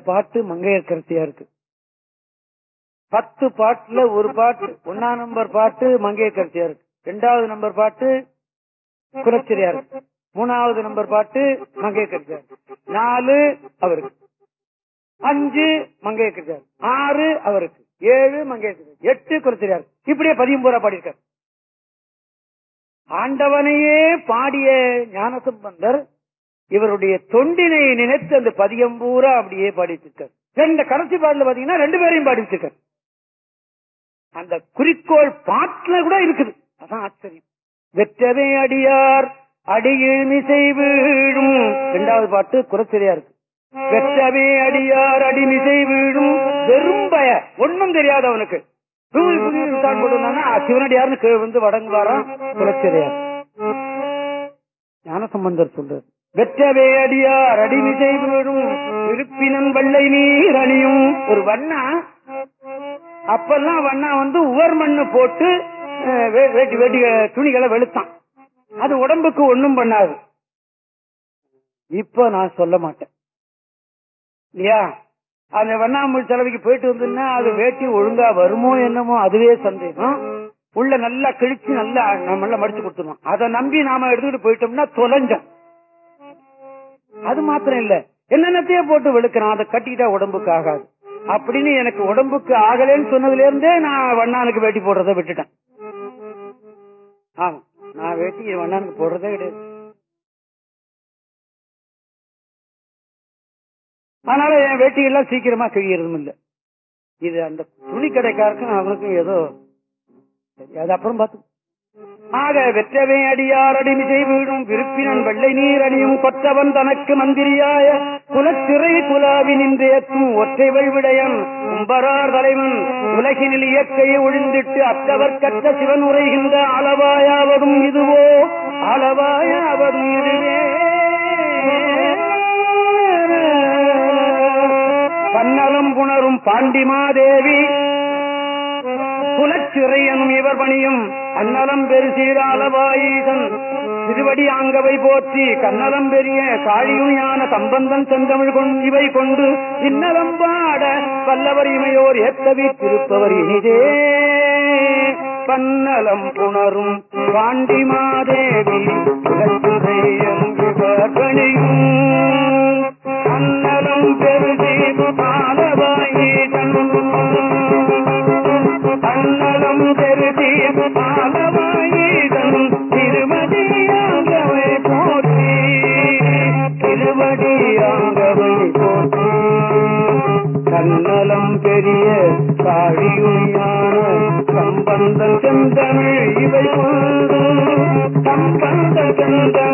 பாட்டு மங்கையர்கரசியா இருக்கு. பத்து பாட்டுல ஒரு பாட்டு ஒன்னா நம்பர் பாட்டு மங்கையர்கரசியா இருக்கு. ரெண்டாவது நம்பர் பாட்டு குலச்சிரியா இருக்கு. மூணாவது நம்பர் பாட்டு மங்கையர்கரசியா இருக்கு. நாலு அவருக்கு. அஞ்சு மங்கையர்கரசியார் ஆறு அவருக்கு. ஏழு மங்கையர்கரசியார் எட்டு குலச்சிரியார் இப்படியே பதியும் பூரா பாடியிருக்கார். ஆண்டவனையே பாடிய ஞானசம்பந்தர் இவருடைய தொண்டினை நினைத்து அந்த பதியம் பூரா அப்படியே பாடிச்சிருக்கார் ரெண்டு கடைசி பாடல பாத்தீங்கன்னா ரெண்டு பேரையும் பாடிச்சிருக்கார் அந்த குறிக்கோள் பாட்டுல கூட இருக்குது. அதான் ஆச்சரியம். வெற்றவே அடியார் அடியில் மிசை வீழும். இரண்டாவது பாட்டு குறைச்சரியா இருக்கு. வெற்றவே அடியார் அடிமிசை வீழும். வெறும் பய ஒண்ணும் தெரியாது அவனுக்கு. தூவி சிவனடியார்னு வந்து வடங்குவாராம் குலச்சிறையார் ஞானசம்பந்தர் சொல்றார். வெற்றவே அடியார் அடிமிசை வீழும் இருப்பினம் வெள்ளை நீர் அணியும் ஒரு வண்ணா. அப்பெல்லாம் வண்ணா வந்து உவர் மண்ணு போட்டு வெட்டி துணிகளை வெளுத்தான். அது உடம்புக்கு ஒண்ணும் பண்ணாது. இப்ப நான் சொல்ல மாட்டேன். இல்லையா? அந்த வண்ணாமூல் செலவுக்கு போயிட்டு வந்ததுன்னா அது வேட்டி ஒழுங்கா வருமோ என்னமோ அதுவே சந்தேகம். உள்ள நல்லா கிழிச்சு நல்லா நம்மள மடிச்சு கொடுத்துருவோம் அதை நம்பி நாம எடுத்துக்கிட்டு போயிட்டோம்னா தொலைஞ்சோம். அது மாத்திரம் இல்ல. என்னென்னத்தையே போட்டு வெளுக்கிறான். அதை கட்டிக்கிட்டா உடம்புக்கு ஆகாது. அப்படின்னு எனக்கு உடம்புக்கு ஆகலைன்னு சொன்னதுல இருந்தே நான் வண்ணானுக்கு வேட்டி போடுறத விட்டுட்டேன். ஆமா நான் வேட்டி வண்ணானுக்கு போடுறதே கிடையாது. அதனால என் வேட்டியெல்லாம் சீக்கிரமா கிழியறதும் இல்ல. இது அந்த துணி கடைக்காருக்கும் அவனுக்கும் ஏதோ அது அப்புறம் பார்த்து ஆக வெற்றவே அடியார் அடிமிசை வீழும் விருப்பினன் வெள்ளை நீர் அணியும் கொற்றவன் தனக்கு மந்திரியாய குலத்திரை குலாவி நின்றேற்றும் ஒற்றை வழிவிடையன் கும்பரார் தலைவன் உலகினில் இயற்கையை ஒழிந்திட்டு அத்தவர் கற்ற சிவன் உரைகின்ற அளவாயாவதும் இதுவோ? அளவாயாவதும் இதுவே. பன்னலம் புணரும் பாண்டிமாதேவி குலச்சிறை எனும் இவர் பணியும் அன்னலம் பெரு சீராளவாயீசன் திருவடி ஆங்கவை போற்றி கன்னலம் பெரிய காழியும் ஞான சம்பந்தன் செந்தமிழ் கொண்டு இவை கொண்டு இன்னலம் பாட வல்லவர் இமையோர் ஏத்தவி திருப்பவர் இனிதே. பன்னலம் புணரும் பாண்டி மாதேவி எனும் இவர் பணியும் அன்னலம் பெருதி ஆலவாயீசன் சம்பந்த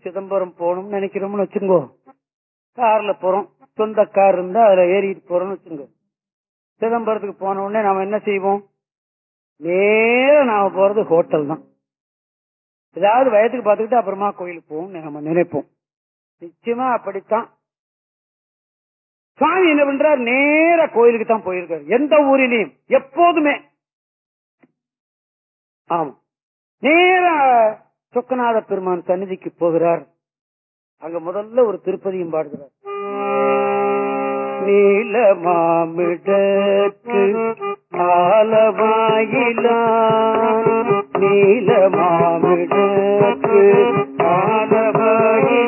சிதம்பரம் போகணும்னு நினைக்கிறோம்னு வச்சுங்கோ. கார்ல போறோம். சொந்த கார் இருந்தா அதுல ஏறிட்டு போறோம்னு வச்சுங்க. சிதம்பரத்துக்கு போன உடனே நாம என்ன செய்வோம்? நேர நாம போறது ஹோட்டல் தான். ஏதாவது வயதுக்கு பார்த்துக்கிட்டு அப்புறமா கோயிலுக்கு போவோம் நம்ம நினைப்போம். நிச்சயமா அப்படித்தான். சுவாமி என்ன பண்றார்? நேர கோயிலுக்கு தான் போயிருக்காரு. எந்த ஊரிலையும் எப்போதுமே. ஆமா. நேர சொக்கநாத பெருமான் சன்னிதிக்கு போகிறார். அங்க முதல்ல ஒரு திருப்பதியும் பாடுகிறார். நீல மாமிடத்து ஆலவாயிலான் நீல மாமிடத்து ஆலவாயிலான்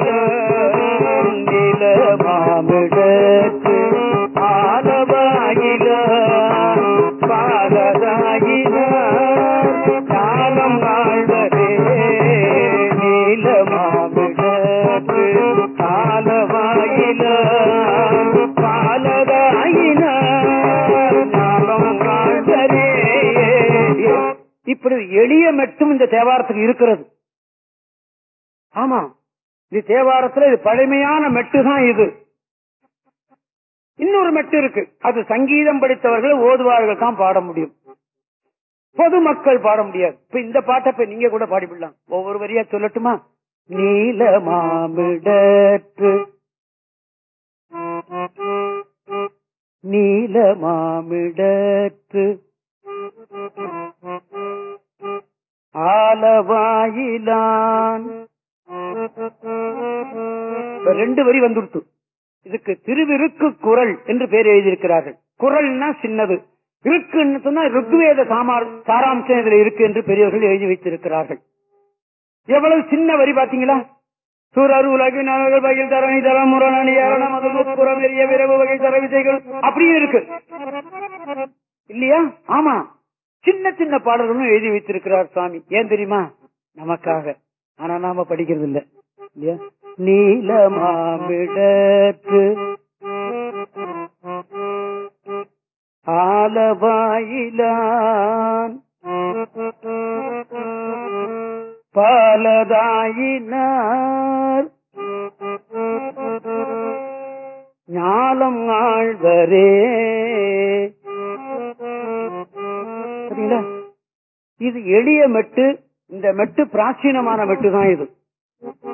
எளிய மெட்டும் இந்த தேவாரத்துக்கு இருக்கிறது. ஆமா இது தேவாரத்துல இது பழமையான மெட்டு தான் இது. இன்னொரு மெட்டு இருக்கு. அது சங்கீதம் படித்தவர்கள் ஓதுவார்கள் தான் பாட முடியும். பொதுமக்கள் பாட முடியாது. இப்ப இந்த பாட்டை இப்ப நீங்க கூட பாடிவிடலாம். ஒவ்வொரு வரியா சொல்லட்டுமா? நீல மாமிடற்று. நீல மாமிடற்று. ஆலவாயிலான். ரெண்டு வரி வந்துடுத்து. இதுக்கு திருவிருக்கு குரல் என்று பெயர் எழுதியிருக்கிறார்கள். குரல்னா சின்னது. இருக்குன்னு சொன்னா ருக்வேத சாமார் சாராம்சம் இதுல இருக்கு என்று பெரியவர்கள் எழுதி வைத்திருக்கிறார்கள். எவ்வளவு சின்ன வரி பாத்தீங்களா? சூரரு உலகு நலர்கள் பகில் தரணி தரம் முரணி ஏரணம் எரிய விரவு வகை தர விதைகள் அப்படியே இருக்கு. இல்லையா? ஆமா. சின்ன சின்ன பாடல்களும் எழுதி வைத்திருக்கிறார் சுவாமி ஏன் தெரியுமா? நமக்காக. ஆனா நாம படிக்கிறது இல்ல இல்லையா? நீல மாமிடத்து ஆலவாயிலான் பாலதாயினார் ஞாலம் ஆழ்வரே இல்ல. இது எளிய மெட்டு இந்த மெட்டு பிராச்சீனமான மெட்டு தான் இது.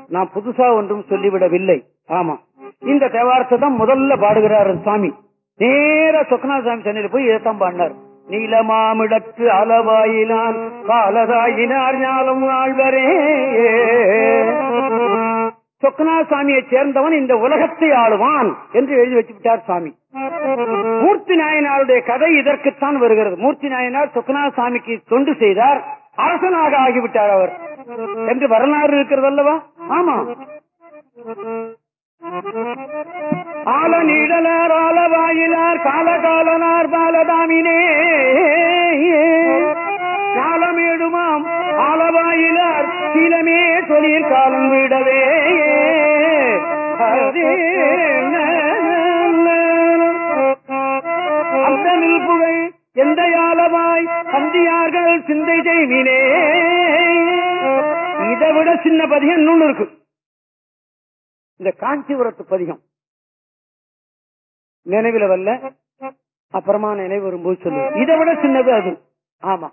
நான் புதுசா ஒன்றும் சொல்லிவிடவில்லை. ஆமா. இந்த தேவாரத்தை தான் முதல்ல பாடுகிறார் சாமி. நேர சொக்கநாத சாமி சென்னையில் போய் இதைத்தான் பாடினார். நீலமாமிடத்து அளவாயினான் காலதாயினார் ஞாலம் ஆழ்வரே சொக்கநாத சாமியை சேர்ந்தவன் இந்த உலகத்தை ஆளுவான் என்று எழுதி வச்சு விட்டார் சாமி. மூர்த்தி நாயனாருடைய கதை இதற்குத்தான் வருகிறது. மூர்த்தி நாயனார் சொக்கநாத சாமிக்கு தொண்டு செய்தார். அரசனாக ஆகிவிட்டார் அவர். என்று வரலாறு இருக்கிறது அல்லவா ஆமா. ஆல நீடலார் ஆலவாயிலார் காலகாலனார் பாலதாமினே. காலமேடுமாம் ஆலவாயிலார் சீலமே தொழில் காலம் விடவே. எந்த யாலமாய் சந்தியார்கள் சிந்தை செய்வினே. இதை விட சின்ன பதிகம் இன்னொன்னு இருக்கு. இந்த காஞ்சிபுரத்து பதிகம். நினைவில் வரல. அப்புறமா நினைவு வரும்போது சொல்லு இதை விட சின்னது அது. ஆமா.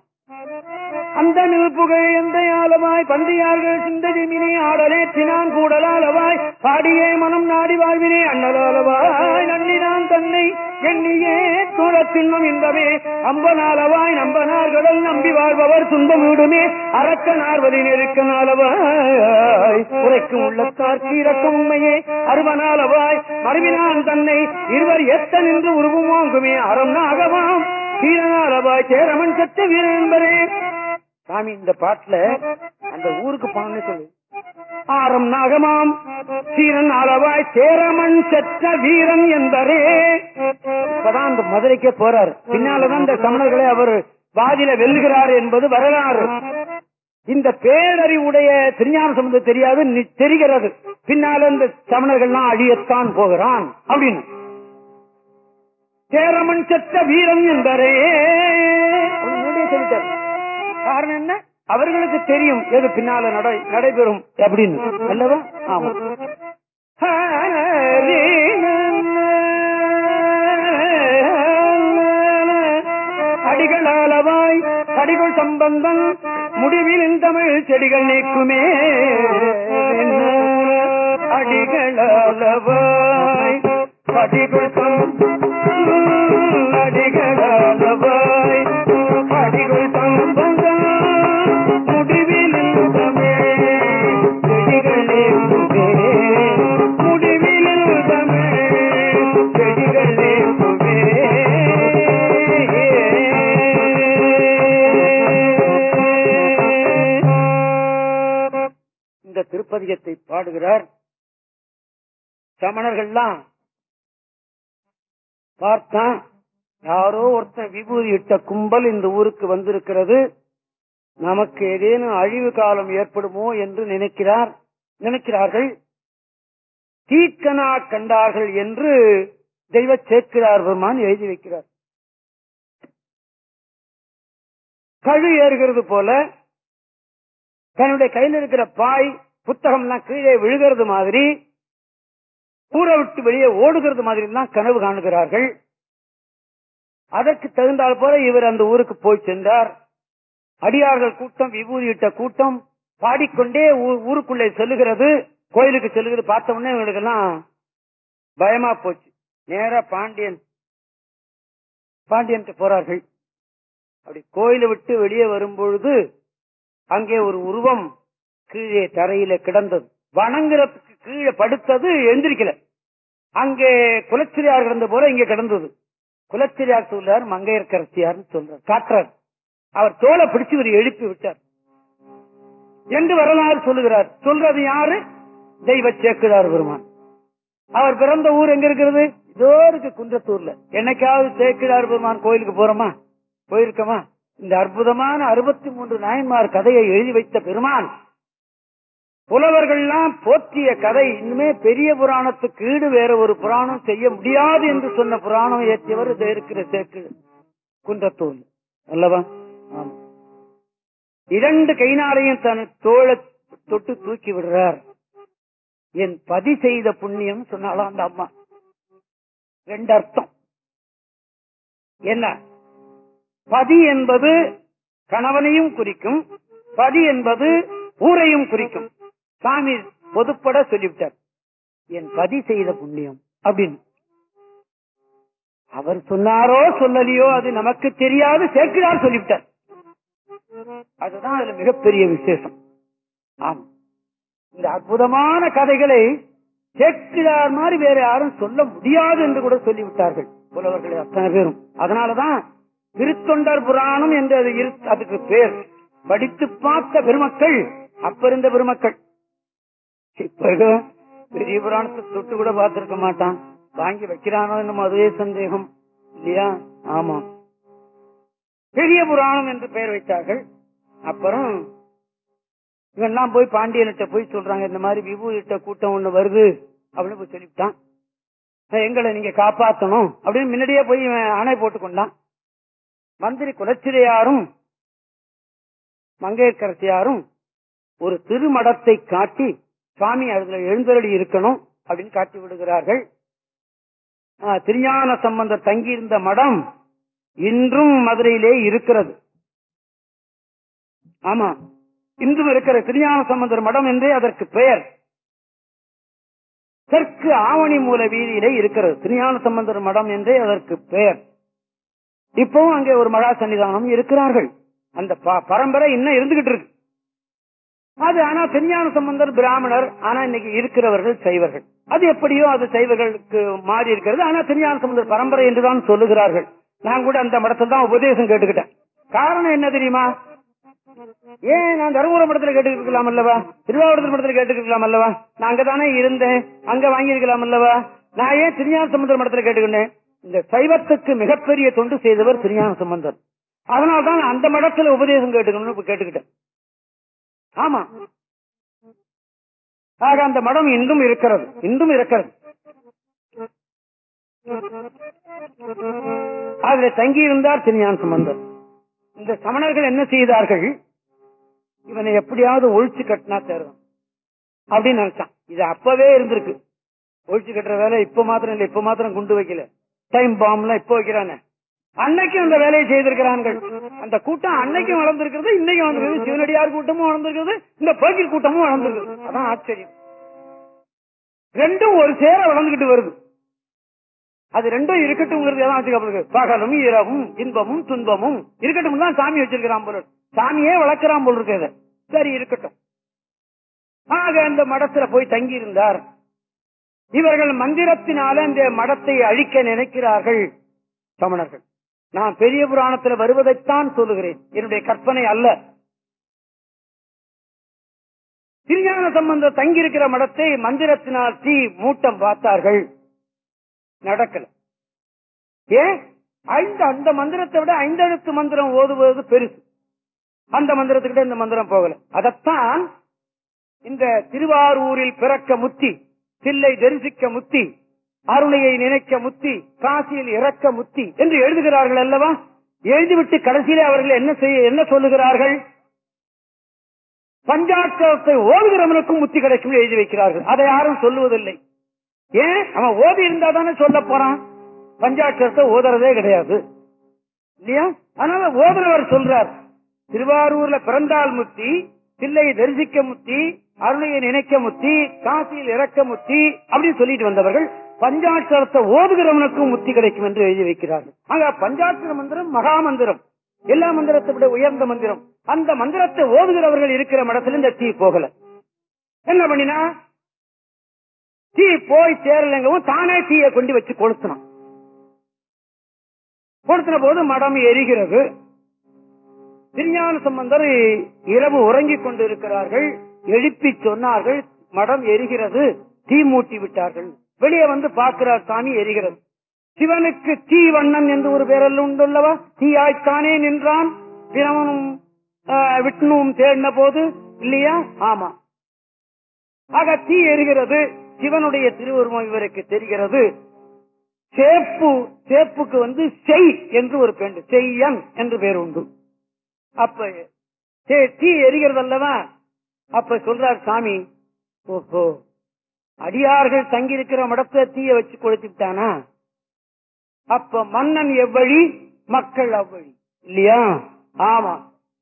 அந்த நில்புகை எந்த ஆலமாய் பந்தியார்கள் சிந்ததிமினே தினான் கூடலாலவாய் பாடியே மனம் நாடி வாழ்வினே அண்ணலாளவாய் நன்னிதான் தன்னை எண்ணியே தூரத்தின்னும் இன்பமே. அம்பனாலவாய் நம்பனார்கடல் நம்பி வாழ்பவர் துன்பம் விடுமே அரக்க நார்வதி நெருக்க நாளவாய் உரைக்கும் உள்ளத்தார்க்கு இறக்கும் உண்மையே. அருவனாலவாய் மறுவினான் தன்னை இருவர் எத்த நின்று உருவம் வாங்குமே. அறம் நாகவாம் சீரனாலவாய் சேரமன் சத்த வீரன் என்பரே சாமி இந்த பாட்டுல அந்த ஊருக்கு போனே சொல்லு. ஆரம் நாகமாம் சீரன் அளவாய் சேரமன் செற்ற வீரன் என்பரே. இப்பதான் அந்த மதுரைக்கே போறாரு. பின்னாலதான் இந்த சமணர்களை அவர் வாதில வெல்லுகிறார் என்பது வரலாறு. இந்த பேரறிவுடைய திருஞான சம்பந்தம் தெரியாது தெரிகிறது. பின்னால இந்த சமணர்கள்லாம் அழியத்தான் போகிறான் அப்படின்னு. சேரமன் செத்த வீரன் என்பரே. சொல்லிட்டார். காரணம் என்ன? அவர்களுக்கு தெரியும் எது பின்னால நடைபெறும் அப்படின்னு. அல்லவா? ஆமா. அடிகளாலவாய் அடிகள் சம்பந்தம் முடிவில் தமிழ் செடிகள் நீக்குமே. அடிகளாலவாய் அடிகள் சம்பந்தம் அடிகளாலவாய் திருப்பதிகத்தை பாடுகிறார். சமணர்கள்லாம் பார்த்தான் யாரோ ஒருத்தன் விபூதி இட்ட கும்பல் இந்த ஊருக்கு வந்திருக்கிறது. நமக்கு ஏதேனும் அழிவு காலம் ஏற்படுமோ என்று நினைக்கிறார் நினைக்கிறார்கள். தீக்கனா கண்டார்கள் என்று தெய்வ சேர்க்கிறார் பெருமான் எழுதி வைக்கிறார். கழு ஏறுகிறது போல தன்னுடைய கையில் இருக்கிற பாய் புத்தகம் எல்லாம் கீழே விழுகிறது மாதிரி ஊரை விட்டு வெளியே ஓடுகிறது மாதிரி தான் கனவு காணுகிறார்கள். அதற்கு தகுந்தால் போல இவர் அந்த ஊருக்கு போய் சென்றார். அடியார்கள் கூட்டம் விபூதியிட்ட கூட்டம் பாடிக்கொண்டே ஊ- ஊருக்குள்ளே செல்லுகிறது. கோயிலுக்கு செல்லுகிறது. பார்த்த உடனே இவங்களுக்கு எல்லாம் பயமா போச்சு. நேரா பாண்டியன் பாண்டியன் போறார்கள். அப்படி கோயிலை விட்டு வெளியே வரும்பொழுது அங்கே ஒரு உருவம் கீழே தரையில கிடந்தது. வணங்குறதுக்கு கீழே படுத்தது எந்திரிக்கல. அங்கே குலச்சிரியார் கிடந்த போல இங்க கிடந்தது. குலச்சிரியார் சொல்றார் மங்கையர்கரசியார்னு சொல்றார். காட்டுறார். அவர் தோலை பிடிச்சு இவர் எழுப்பி விட்டார். என்று வரலாறு சொல்லுகிறார். சொல்றது யாரு? தெய்வ சேக்குதார் பெருமான். அவர் பிறந்த ஊர் எங்க இருக்கிறது? இதோ இருக்கு குன்றத்தூர்ல. என்னைக்காவது சேக்கிழார் பெருமான் கோயிலுக்கு போறோமா? போயிருக்கோமா? இந்த அற்புதமான அறுபத்தி மூன்று நாயன்மார் கதையை எழுதி வைத்த பெருமான் புலவர்கள்லாம் போற்றிய கதை இன்னுமே பெரிய புராணத்துக்கு ஈடு வேற ஒரு புராணம் செய்ய முடியாது என்று சொன்ன புராணம் ஏற்றியவர் இதை இருக்கிற சேக்கு குன்றத்தோல் அல்லவா? ஆமா. இரண்டு கைனாரையும் தன் தோளை தொட்டு தூக்கி விடுறார். என் பதி செய்த புண்ணியம் சொன்னாலும் அந்த அம்மா. ரெண்டு அர்த்தம். என்ன? பதி என்பது கணவனையும் குறிக்கும் பதி என்பது ஊரையும் குறிக்கும். சாமி பொதுப்பட சொல்லிவிட்டார். என் பதி செய்த புண்ணியம் அப்படின்னு. அவர் சொன்னாரோ சொல்லலையோ அது நமக்கு தெரியாது சேர்க்கிறார் சொல்லிவிட்டார். அதுதான் அதுல மிகப்பெரிய விசேஷம். இந்த அற்புதமான கதைகளை சேர்க்கிறார் மாதிரி வேற யாரும் சொல்ல முடியாது என்று கூட சொல்லிவிட்டார்கள். புலவர்கள் அத்தனை பேரும். அதனாலதான் திருத்தொண்டர் புராணம் என்று அது இரு- அதுக்கு பேர். படித்து பார்த்த பெருமக்கள் அப்ப இருந்த பெருமக்கள். இப்ப பெரிய புராணத்தை தொட்டு கூட பார்த்திருக்க மாட்டான். வாங்கி வைக்கிறானோ என்னமோ அதுவே சந்தேகம். இல்லையா? ஆமா. பெரிய புராணம் என்று பெயர் வைத்தார்கள். அப்புறம் இவெல்லாம் போய் பாண்டியன்கிட்ட போய் சொல்றாங்க இந்த மாதிரி விபூதிட்ட கூட்டம் ஒண்ணு வருது அப்படின்னு போய் சொல்லிவிட்டான். எங்களை நீங்க காப்பாத்தணும் அப்படின்னு முன்னாடியே போய் இவன் ஆணை போட்டுக் கொண்டான். மந்திரி குலச்சிரையாரும் மங்கையர்கரசியாரும் ஒரு திருமடத்தை காட்டி சுவாமி அதுல எழுந்தருளி இருக்கணும் அப்படின்னு காட்டி விடுகிறார்கள். ஆஹ், திருஞான சம்பந்தர் தங்கியிருந்த மடம் இன்றும் மதுரையிலே இருக்கிறது. ஆமா இன்றும் இருக்கிற திருஞான சம்பந்தர் மடம் என்றே அதற்கு பெயர். தெற்கு ஆவணி மூல வீதியிலே இருக்கிறது. திருஞான சம்பந்தர் மடம் என்றே அதற்கு பெயர். இப்பவும் அங்கே ஒரு மகா சன்னிதானம் இருக்கிறார்கள். அந்த ப- பரம்பரை இன்னும் இருந்துகிட்டு இருக்கு. அது ஆனா திருஞான சம்பந்தர் பிராமணர் ஆனா இன்னைக்கு இருக்கிறவர்கள் சைவர்கள். அது எப்படியோ அது சைவர்களுக்கு மாறி இருக்கிறது. ஆனா திருஞான சம்பந்தர் பரம்பரை என்றுதான் சொல்லுகிறார்கள். நான் கூட அந்த மடத்தில் தான் உபதேசம் கேட்டுக்கிட்டேன். காரணம் என்ன தெரியுமா? ஏன் நான் தருமபுரம் மடத்துல கேட்டுக்கலாம் அல்லவா? திருவாவூரத்தில் மடத்துல கேட்டுக்கலாம் அல்லவா? நான் அங்கதானே இருந்தேன். அங்க வாங்கியிருக்கலாம் அல்லவா? நான் ஏன் திருஞான சம்பந்தர் மடத்துல கேட்டுக்கிட்டேன்? இந்த சைவத்துக்கு மிகப்பெரிய தொண்டு செய்தவர் திருஞான சம்பந்தர். அதனால்தான் அந்த மடத்துல உபதேசம் கேட்டுக்கணும்னு கேட்டுக்கிட்டேன். ஆமா. ஆக அந்த மடம் இன்றும் இருக்கிறது. இன்றும் இருக்கிறது. அதுல தங்கி இருந்தார் திருஞான சம்பந்தர். இந்த சமணர்கள் என்ன செய்தார்கள்? இவனை எப்படியாவது ஒழிச்சு கட்டினா தேர்தான் அப்படின்னு நினைச்சான். இது அப்பவே இருந்திருக்கு. ஒழிச்சு கட்டுற வேலை இப்ப மாத்திரம் இல்ல இப்ப மாத்திரம் குண்டு வைக்கல. டைம் பாம்லாம் இப்ப வைக்கிறானே. அன்னைக்கும் அந்த வேலையை செய்திருக்கிறார்கள் அந்த கூட்டம் அன்னைக்கும் வளர்ந்திருக்கிறது இன்னைக்கும் வந்திருக்கிறது சிவனடியார் கூட்டமும் வளர்ந்திருக்கிறது இந்த பகிர் கூட்டமும் வளர்ந்திருக்கிறது. அதான் ஆச்சரியம். ரெண்டும் ஒரு சேர வளர்ந்துகிட்டு வருது. அது ரெண்டும் இருக்கட்டும்ங்கிறது எல்லாம் வச்சுக்கப்படுது பகலும் இரவும் இன்பமும் துன்பமும். இருக்கட்டும் தான் சாமி வச்சிருக்கிறான் போல. சாமியே வளர்க்கிறான் போல் இருக்கு இதை. சரி இருக்கட்டும். ஆக அந்த மடத்துல போய் தங்கி இருந்தார் இவர்கள் மந்திரத்தினால இந்த மடத்தை அழிக்க நினைக்கிறார்கள் சமணர்கள். நான் பெரிய புராணத்தில் வருவதைத்தான் சொல்லுகிறேன். என்னுடைய கற்பனை அல்ல. திருஞான சம்பந்த தங்கியிருக்கிற மடத்தை மந்திரத்தினால் தீ மூட்டம் பார்த்தார்கள். நடக்கல. ஏன்? ஐந்து அந்த மந்திரத்தை விட ஐந்தெழுத்து மந்திரம் ஓதுவது பெருசு. அந்த மந்திரத்துக்கிட்ட இந்த மந்திரம் போகல. அதத்தான் இந்த திருவாரூரில் பிறக்க முத்தி தில்லை தரிசிக்க முத்தி அருளையை நினைக்க முத்தி காசியில் இறக்க முத்தி என்று எழுதுகிறார்கள் அல்லவா? எழுதிவிட்டு கடைசியிலே அவர்கள் என்ன செய்ய என்ன சொல்லுகிறார்கள்? பஞ்சாட்சரத்தை ஓதுகிறவனுக்கும் முத்தி கிடைக்கும் எழுதி வைக்கிறார்கள். அதை யாரும் சொல்லுவதில்லை. ஏன்? அவன் ஓதி இருந்தா தானே சொல்ல போறான். பஞ்சாட்சரத்தை ஓதுறதே கிடையாது. இல்லையா? அதனால ஓதுறவர் சொல்றார். திருவாரூர்ல பிறந்தால் முத்தி பிள்ளையை தரிசிக்க முத்தி அருளையை நினைக்க முத்தி காசியில் இறக்க முத்தி அப்படின்னு சொல்லிட்டு வந்தவர்கள் பஞ்சாட்சரத்தை ஓதுகிறவனுக்கும் முத்தி கிடைக்கும் என்று எழுதி வைக்கிறார்கள் ஆக பஞ்சாட்சர மந்திரம் மகா மந்திரம். எல்லா மந்திரத்தை விட உயர்ந்த மந்திரம். அந்த மந்திரத்தை ஓதுகிறவர்கள் இருக்கிற மடத்துல இந்த தீ போகல. என்ன பண்ணினா தீ போய் சேரலங்கவும் தானே தீயை கொண்டு வச்சு கொளுத்தினான். கொளுத்தின போது மடம் எரிகிறது. திருஞான சம்பந்தர் இரவு உறங்கிக் கொண்டிருக்கிறார்கள். எழுப்பி சொன்னார்கள் மடம் எரிகிறது தீ மூட்டி விட்டார்கள். வெளியே வந்து பார்க்கிறார் சாமி எரிகிறது. சிவனுக்கு தீ வண்ணன் என்று ஒரு பேரல் உண்டுள்ளவா தீயாய்த்தானே நின்றான். தினமும் விஷ்ணுவும் தேடின போது இல்லையா? ஆமா. ஆக தீ எரிகிறது. சிவனுடைய திருவுருவம் இவருக்கு தெரிகிறது. சேப்பு சேப்புக்கு வந்து செய் என்று ஒரு பெண் செய்யன் என்று பேர் உண்டு. அப்ப தீ எரிகிறது அல்லவா அப்ப சொல்றார் சாமி ஓஹோ அடியார்கள் தங்கியிருக்கிற இருக்கிற தீய வச்சு கொளுத்திட்டானா அப்ப மன்னன் எவ்வழி? மக்கள் அவ்வழி. இல்லையா? ஆமா.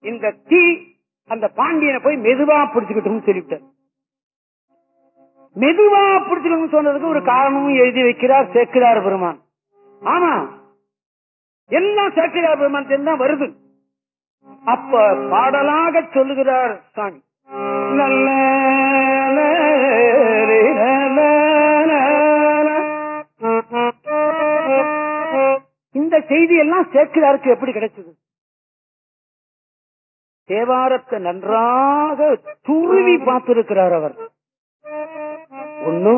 இந்த தீ அந்த பாண்டியனை போய் மெதுவா பிடிச்சுக்கிட்டோம்னு சொல்லிவிட்டார். மெதுவா பிடிச்சுக்கணும்னு சொன்னதுக்கு ஒரு காரணமும் எழுதி வைக்கிறார் சேக்கிரார் பெருமான். ஆமா. எல்லாம் சேக்கிரார் பெருமான் தான் வருது. அப்ப பாடலாக சொல்லுகிறார் சாமி. நல்ல இந்த செய்தி எல்லாம் சேக்கிராருக்கு எப்படி கிடைச்சது? தேவாரத்தை நன்றாக துருவி பார்த்திருக்கிறார் அவர். ஒண்ணு.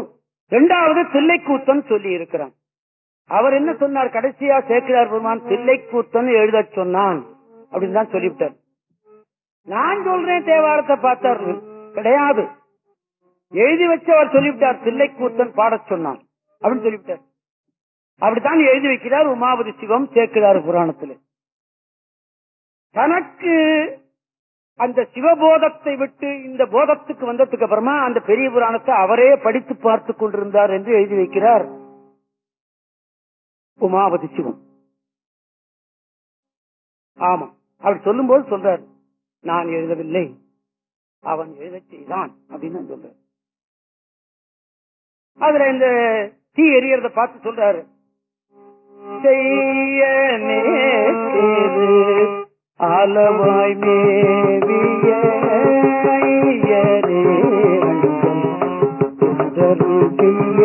இரண்டாவது தில்லைக்கூத்தன் சொல்லி இருக்கிறான் அவர் என்ன சொன்னார்? கடைசியா சேக்கிரார் பெருமான் தில்லைக்கூத்தன் எழுத சொன்னான் அப்படின்னு தான் சொல்லிவிட்டார். நான் சொல்றேன் தேவாரத்தை பார்த்தார். கிடையாது. எழுதி வச்சு அவர் சொல்லிவிட்டார் தில்லைக்கூத்தன் பாட சொன்னான் அப்படின்னு சொல்லிவிட்டார். அப்படித்தான் எழுதி வைக்கிறார் உமாபதி சிவம் சேர்க்கிறார் புராணத்தில். தனக்கு அந்த சிவபோதத்தை விட்டு இந்த போதத்துக்கு வந்ததுக்கு அப்புறமா அந்த பெரிய புராணத்தை அவரே படித்து பார்த்துக் கொண்டிருந்தார் என்று எழுதி வைக்கிறார் உமாபதி சிவம். ஆமா அவர் சொல்லும் போது சொல்றார் நான் எழுதவில்லை. அவன் எழுத செய்தான் அப்படின்னு சொல்றார் அதுல இந்த தீ எரியறத பார்த்து சொல்றாரு. செய்ய நேரு அளவாய் மேவிய ஐயரே அஞ்சல் செய்ய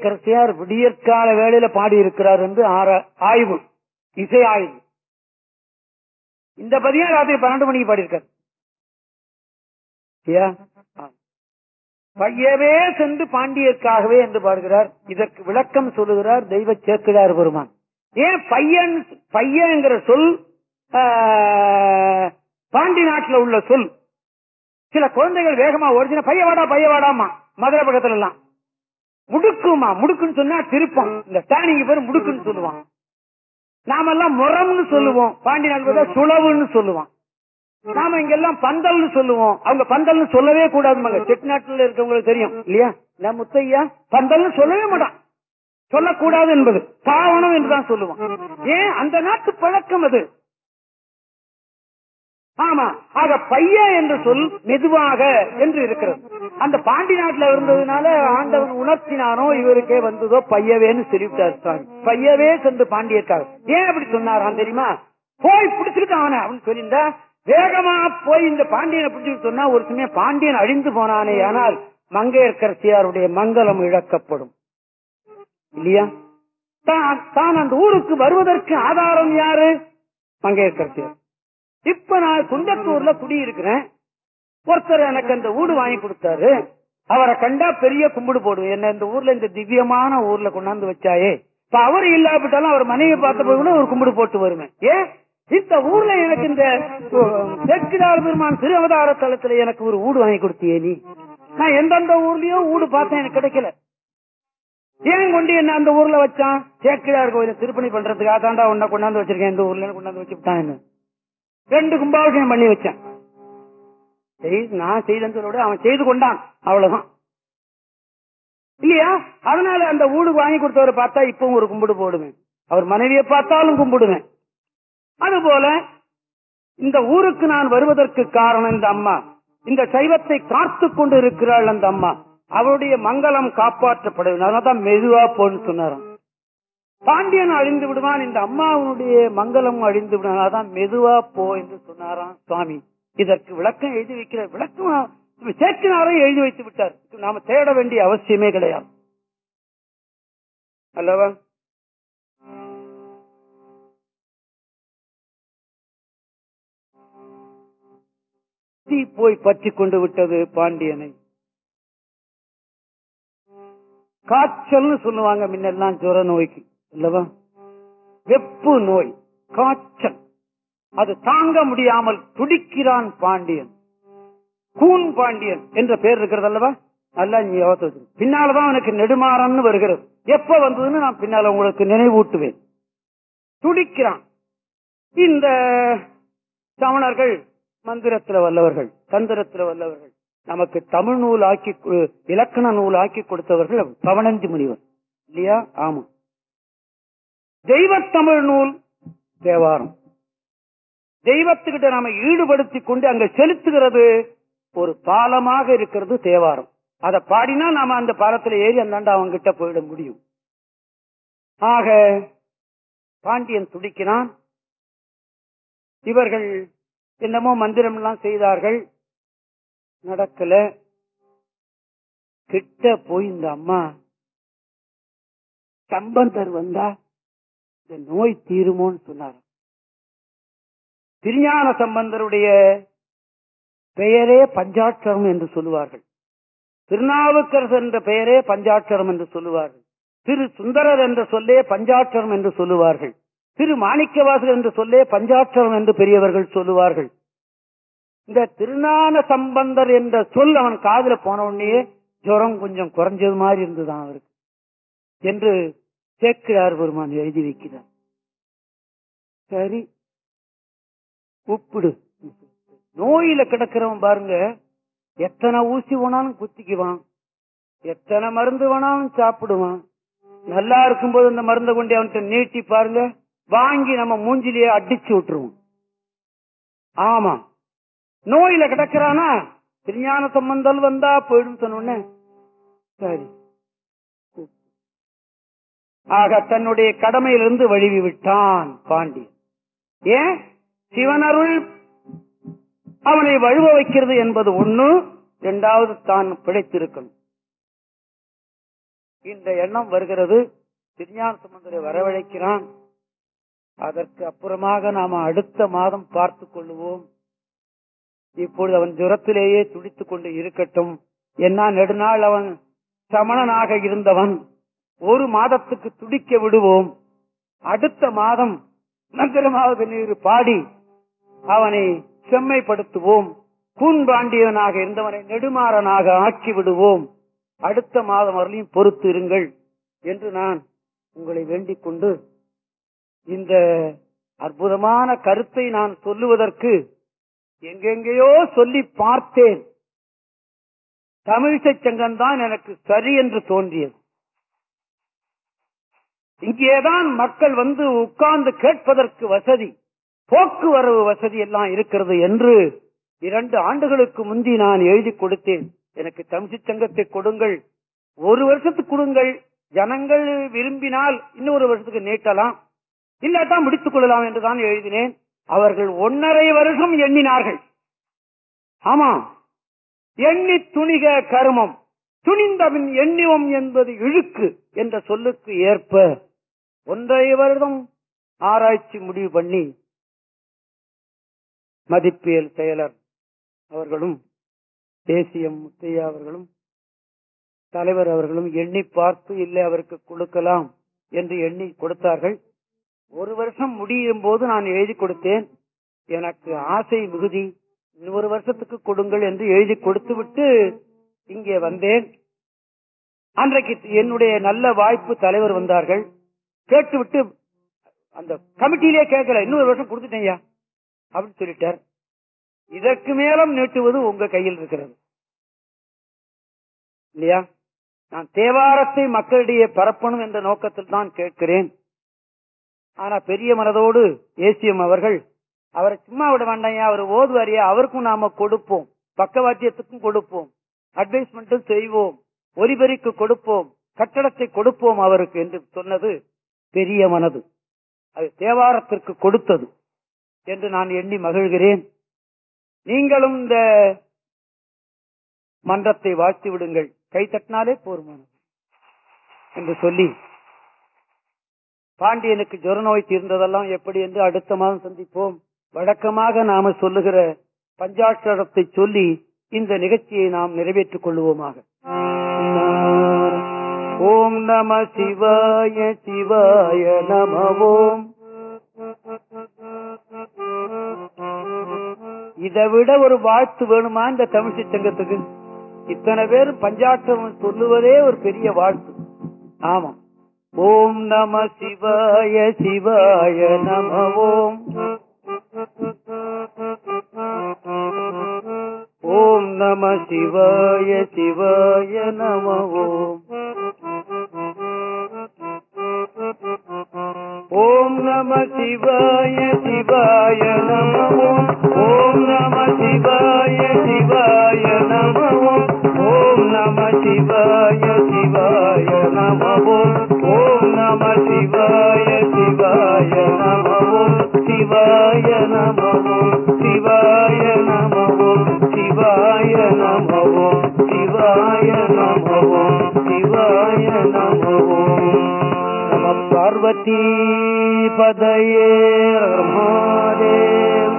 மங்கையர்கரசியார் விடியற்கால வேளையில பாடியிருக்கிறார் என்று ஆய்வு இசை ஆய்வு. இந்த பதியா ராத்திரி பன்னெண்டு மணிக்கு பாடியிருக்கார். பையவே சென்று பாண்டியர்க்காகவே என்று பாடுகிறார். இதற்கு விளக்கம் சொல்லுகிறார் தெய்வ சேக்கிழார் பெருமான். ஏன் பையன் பையன்ங்கிற சொல் பாண்டி நாட்டில் உள்ள சொல். சில குழந்தைகள் வேகமா ஓடிச்சுன்னா பையவாடா பையவாடாமா மதுரை பக்கத்துல எல்லாம் முடுக்குமா? முடுக்குன்னு சொன்னா திருப்பம் இந்த டேனிங் பேர் முடுக்குன்னு சொல்லுவான். நாமெல்லாம் முரம்னு சொல்லுவோம். பாண்டி நாள் சுழவுன்னு சொல்லுவான். நாம இங்கெல்லாம் பந்தல்னு சொல்லுவோம். அவங்க பந்தல்னு சொல்லவே கூடாதுமாங்க செட்டிநாட்டுல இருக்கவங்களுக்கு தெரியும். இல்லையா? நான் முத்தையா? பந்தல்னு சொல்லவே மாட்டான். சொல்லக்கூடாது என்பது. பாவனம் என்றுதான் சொல்லுவான். ஏன்? அந்த நாட்டு பழக்கம் அது. ஆமா. ஆக பையன் என்று சொல் மெதுவாக என்று இருக்கிறது. அந்த பாண்டி நாட்டுல இருந்ததுனால ஆண்டவன் உணர்த்தினானோ இவருக்கே வந்ததோ பையவேன்னு சொல்லிவிட்டார் சுவாமி. பையவே சென்று பாண்டியக்கார் ஏன் அப்படி சொன்னாராம் தெரியுமா? போய் பிடிச்சிருக்க அவனை அப்படின்னு சொல்லியிருந்தா வேகமா போய் இந்த பாண்டியனை பிடிச்சிட்டு சொன்னா ஒரு சமயம் பாண்டியன் அழிந்து போனானே ஆனால் மங்கையர்கரசியாருடைய மங்களம் இழக்கப்படும். இல்லையா? தான் அந்த ஊருக்கு வருவதற்கு ஆதாரம் யாரு? மங்கையர்கரசியார் இப்ப நான் குண்டத்தூர்ல குடியிருக்கிறேன். ஒருத்தர் எனக்கு அந்த வீடு வாங்கி கொடுத்தாரு. அவரை கண்டா பெரிய கும்பிடு போடுவேன். என்ன இந்த ஊர்ல இந்த திவ்யமான ஊர்ல கொண்டாந்து வச்சாயே. இப்ப அவர் இல்லாவிட்டாலும் அவர் மனைவி பார்த்த போது கூட ஒரு கும்பிடு போட்டு வருவேன். ஏன் இந்த ஊர்ல எனக்கு இந்த தெற்குதார் பெருமான் திரு அவதார தளத்துல எனக்கு ஒரு ஊடு வாங்கி கொடுத்தியே நீ. நான் எந்தெந்த ஊர்லயும் ஊடு பார்த்தேன் எனக்கு கிடைக்கல. ஏன் கொண்டு என்ன அந்த ஊர்ல வச்சான்? சேக்கிழார் கோயில திருப்பணி பண்றதுக்காக தாண்டா உன்ன கொண்டாந்து வச்சிருக்கேன். இந்த ஊர்ல கொண்டாந்து வச்சுட்டான் ரெண்டு கும்பாபிஷேகம் பண்ணி வச்சேன். நான் செய்தேன்னு அவன் செய்து கொண்டான். அவ்வளவுதான். இல்லையா? அதனால அந்த ஊடு வாங்கி கொடுத்தவரை பார்த்தா இப்பவும் ஒரு கும்பிடு போடுவேன். அவர் மனைவியை பார்த்தாலும் கும்பிடுவேன். அதுபோல இந்த ஊருக்கு நான் வருவதற்கு காரணம் இந்த அம்மா. இந்த சைவத்தை காத்து கொண்டு இருக்கிறாள் அந்த அம்மா. அவருடைய மங்களம் காப்பாற்றப்படவில்லை. அதனால்தான் மெதுவா போன்னு சொன்னாராம். பாண்டியன் அழிந்து விடுவான். இந்த அம்மாவுடைய மங்களம் அழிந்து விடுவான். அதான் மெதுவா போ என்று சொன்னாராம் சுவாமி. இதற்கு விளக்கம் எழுதி வைக்கிற விளக்கம் சேக்கினாரை எழுதி வைத்து விட்டார். நாம தேட வேண்டிய அவசியமே கிடையாது. அல்லவா? தீ போய் பற்றி கொண்டு விட்டது பாண்டியனை. காய்ச்சல்னு சொல்லுவாங்க முன்னெல்லாம் ஜுர நோய்க்கு. இல்லவா வெப்பு நோய் காய்ச்சல். அது தாங்க முடியாமல் துடிக்கிறான் பாண்டியன். கூன் பாண்டியன் என்ற பேர் இருக்கிறது அல்லவா? நல்லா ஞாபகத்துக்கு பின்னாலதான் அவனுக்கு நெடுமாறன்னு வருகிறது. எப்ப வந்ததுன்னு நான் பின்னால உங்களுக்கு நினைவூட்டுவேன். துடிக்கிறான். இந்த சமணர்கள் மந்திரத்துல வல்லவர்கள் தந்திரத்துல வல்லவர்கள் நமக்கு தமிழ் நூல் ஆக்கி இலக்கண நூல் ஆக்கி கொடுத்தவர்கள் பவனந்தி முனிவர். இல்லையா? ஆமா தெய்வ தமிழ் நூல் தேவாரம். தெய்வத்துக்கிட்ட நாம ஈடுபடுத்திக் கொண்டு அங்க செலுத்துகிறது ஒரு பாலமாக இருக்கிறது தேவாரம். அதை பாடினா நாம அந்த பாலத்துல ஏறி அந்தாண்ட அவங்க கிட்ட போயிட முடியும். ஆக பாண்டியன் துடிக்கிறான். இவர்கள் என்னமோ மந்திரம் எல்லாம் செய்தார்கள். நடக்கல. கிட்ட போய் இந்த அம்மா சம்பந்தர் வந்தா இந்த நோய் தீருமோன்னு சொன்னார் திருஞான சம்பந்தருடைய பெயரே பஞ்சாட்சரம் என்று சொல்லுவார்கள். திருநாவுக்கரசு என்ற பெயரே பஞ்சாட்சரம் என்று சொல்லுவார்கள். திரு சுந்தரர் என்ற சொல்லே பஞ்சாட்சரம் என்று சொல்லுவார்கள். திரு மாணிக்கவாசர் என்று சொல்லே பஞ்சாட்சரம் என்று பெரியவர்கள் சொல்லுவார்கள். இந்த திருநான சம்பந்தர் என்ற சொல் அவன் காதல போன உடனே ஜுரம் கொஞ்சம் குறைஞ்சது மாதிரி இருந்துதான் அவருக்கு. என்று சேக்கிரார் பெருமான் எழுதி வைக்கிறார். சரி கூப்பிடு. நோயில கிடக்கிறவன் பாருங்க எத்தனை ஊசி வேணாலும் குத்திக்குவான். எத்தனை மருந்து வேணாலும் சாப்பிடுவான். நல்லா இருக்கும்போது இந்த மருந்தை கொண்டு அவன்கிட்ட நீட்டி பாருங்க வாங்கி நம்ம மூஞ்சிலேயே அடிச்சு விட்டுருவோம். ஆமா. நோயில கிடக்கிறானா? திருஞான சம்பந்தல் வந்தா போயிடும் சொன்ன சரி. ஆக தன்னுடைய கடமையிலிருந்து வழிவி விட்டான் பாண்டியன். ஏன்? சிவனருள் அவனை வழுவ வைக்கிறது என்பது ஒண்ணு இரண்டாவது தான் பிழைத்திருக்கணும். இந்த எண்ணம் வருகிறது. திருஞான சம்பந்தரை வரவழைக்கிறான். அதற்கு அப்புறமாக நாம அடுத்த மாதம் பார்த்துக் கொள்ளுவோம். இப்பொழுது அவன் ஜுரத்திலேயே துடித்துக் கொண்டு இருக்கட்டும். என்ன நெடுநாள் அவன் சமணனாக இருந்தவன். ஒரு மாதத்துக்கு துடிக்க விடுவோம். அடுத்த மாதம் மந்திரமாவது நீர் பாடி அவனை செம்மைப்படுத்துவோம். கூன்பாண்டியனாக இருந்தவனை நெடுமாறனாக ஆக்கி விடுவோம் அடுத்த மாதம் வரலையும் பொறுத்து இருங்கள் என்று நான் உங்களை வேண்டிக் கொண்டு இந்த அற்புதமான கருத்தை நான் சொல்லுவதற்கு எங்கெங்கேயோ சொல்லி பார்த்தேன். தமிழிசை சங்கம் தான் எனக்கு சரி என்று தோன்றியது. இங்கேதான் மக்கள் வந்து உட்கார்ந்து கேட்பதற்கு வசதி. போக்குவரவு வசதி எல்லாம் இருக்கிறது என்று இரண்டு ஆண்டுகளுக்கு முந்தி நான் எழுதி கொடுத்தேன். எனக்கு தமிழ்ச்சி சங்கத்தை கொடுங்கள். ஒரு வருஷத்துக்கு கொடுங்கள். ஜனங்கள் விரும்பினால் இன்னொரு வருஷத்துக்கு நீட்டலாம். இல்லாதான் முடித்துக் கொள்ளலாம் என்றுதான் எழுதினேன். அவர்கள் ஒன்னரை வருஷம் எண்ணினார்கள். ஆமா எண்ணி துணிக கருமம். துணிந்தவின் எண்ணிவம் என்பது இழுக்கு என்ற சொல்லுக்கு ஏற்ப ஒன்றரை வருடம் ஆராய்ச்சி முடிவு பண்ணி மதிப்பியல் செயலர் அவர்களும் தேசியம் முத்தையா அவர்களும் தலைவர் அவர்களும் எண்ணி பார்த்து இல்லை அவருக்கு கொடுக்கலாம் என்று எண்ணி கொடுத்தார்கள். ஒரு வருஷம் முடியும் போது நான் எழுதி கொடுத்தேன். எனக்கு ஆசை மிகுதி இன்னொரு வருஷத்துக்கு கொடுங்கள் என்று எழுதி கொடுத்து விட்டு இங்கே வந்தேன். அன்றைக்கு என்னுடைய நல்ல வாய்ப்பு தலைவர் வந்தார்கள். கேட்டுவிட்டு அந்த கமிட்டியிலே கேட்கல இன்னொரு வருஷம் கொடுத்துட்டேன் அப்படின்னு சொல்லிட்டார். இதற்கு மேலும் நீட்டுவது உங்க கையில் இருக்கிறது. இல்லையா? நான் தேவாரத்தை மக்களிடையே பரப்பணும் என்ற நோக்கத்தில் தான் கேட்கிறேன். ஆனா பெரிய மனதோடு ஏசியம் அவர்கள் அவரை சும்மா விட வேண்டாயா அவர் ஓதுவாரியா அவருக்கும் நாம கொடுப்போம். பக்கவாத்தியத்துக்கும் கொடுப்போம். அட்வைஸ்மெண்ட்டும் செய்வோம். ஒலிபெருக்கு கொடுப்போம். கட்டடத்தை கொடுப்போம் அவருக்கு என்று சொன்னது பெரிய மனது. அது தேவாரத்திற்கு கொடுத்தது. என்று நான் எண்ணி மகிழ்கிறேன். நீங்களும் இந்த மன்றத்தை வாழ்த்தி விடுங்கள். கை தட்டினாலே போருமானது என்று சொல்லி பாண்டியனுக்கு ஜொரநோய் தீர்ந்ததெல்லாம் எப்படி என்று அடுத்த மாதம் சந்திப்போம். வழக்கமாக நாம சொல்லுகிற பஞ்சாட்சரத்தை சொல்லி இந்த நிகழ்ச்சியை நாம் நிறைவேற்றிக் கொள்வோமாக ஓம் நம சிவாய சிவாய நம ஓம். இதை விட ஒரு வாழ்த்து வேணுமா இந்த தமிழ்ச்சி சங்கத்துக்கு இத்தனை பேர் பஞ்சாட்சரம் சொல்லுவதே ஒரு பெரிய வாழ்த்து. ஆமா ஓம் நம சிவாய சிவாய நம ஓம் ஓம் நம சிவாய சிவாய நம ஓம் ஓம் நம சிவாய சிவாய நம ஓம் ஓம் நம சிவாய சிவாய நம ஓம் நம சிவாய சிவாய நம ஓம் நம சிவாய சிவாய நம சிவாய நம சிவாய நம சிவாய சிவாய சிவாய நம பார்வதி பதையே மகாதேவ்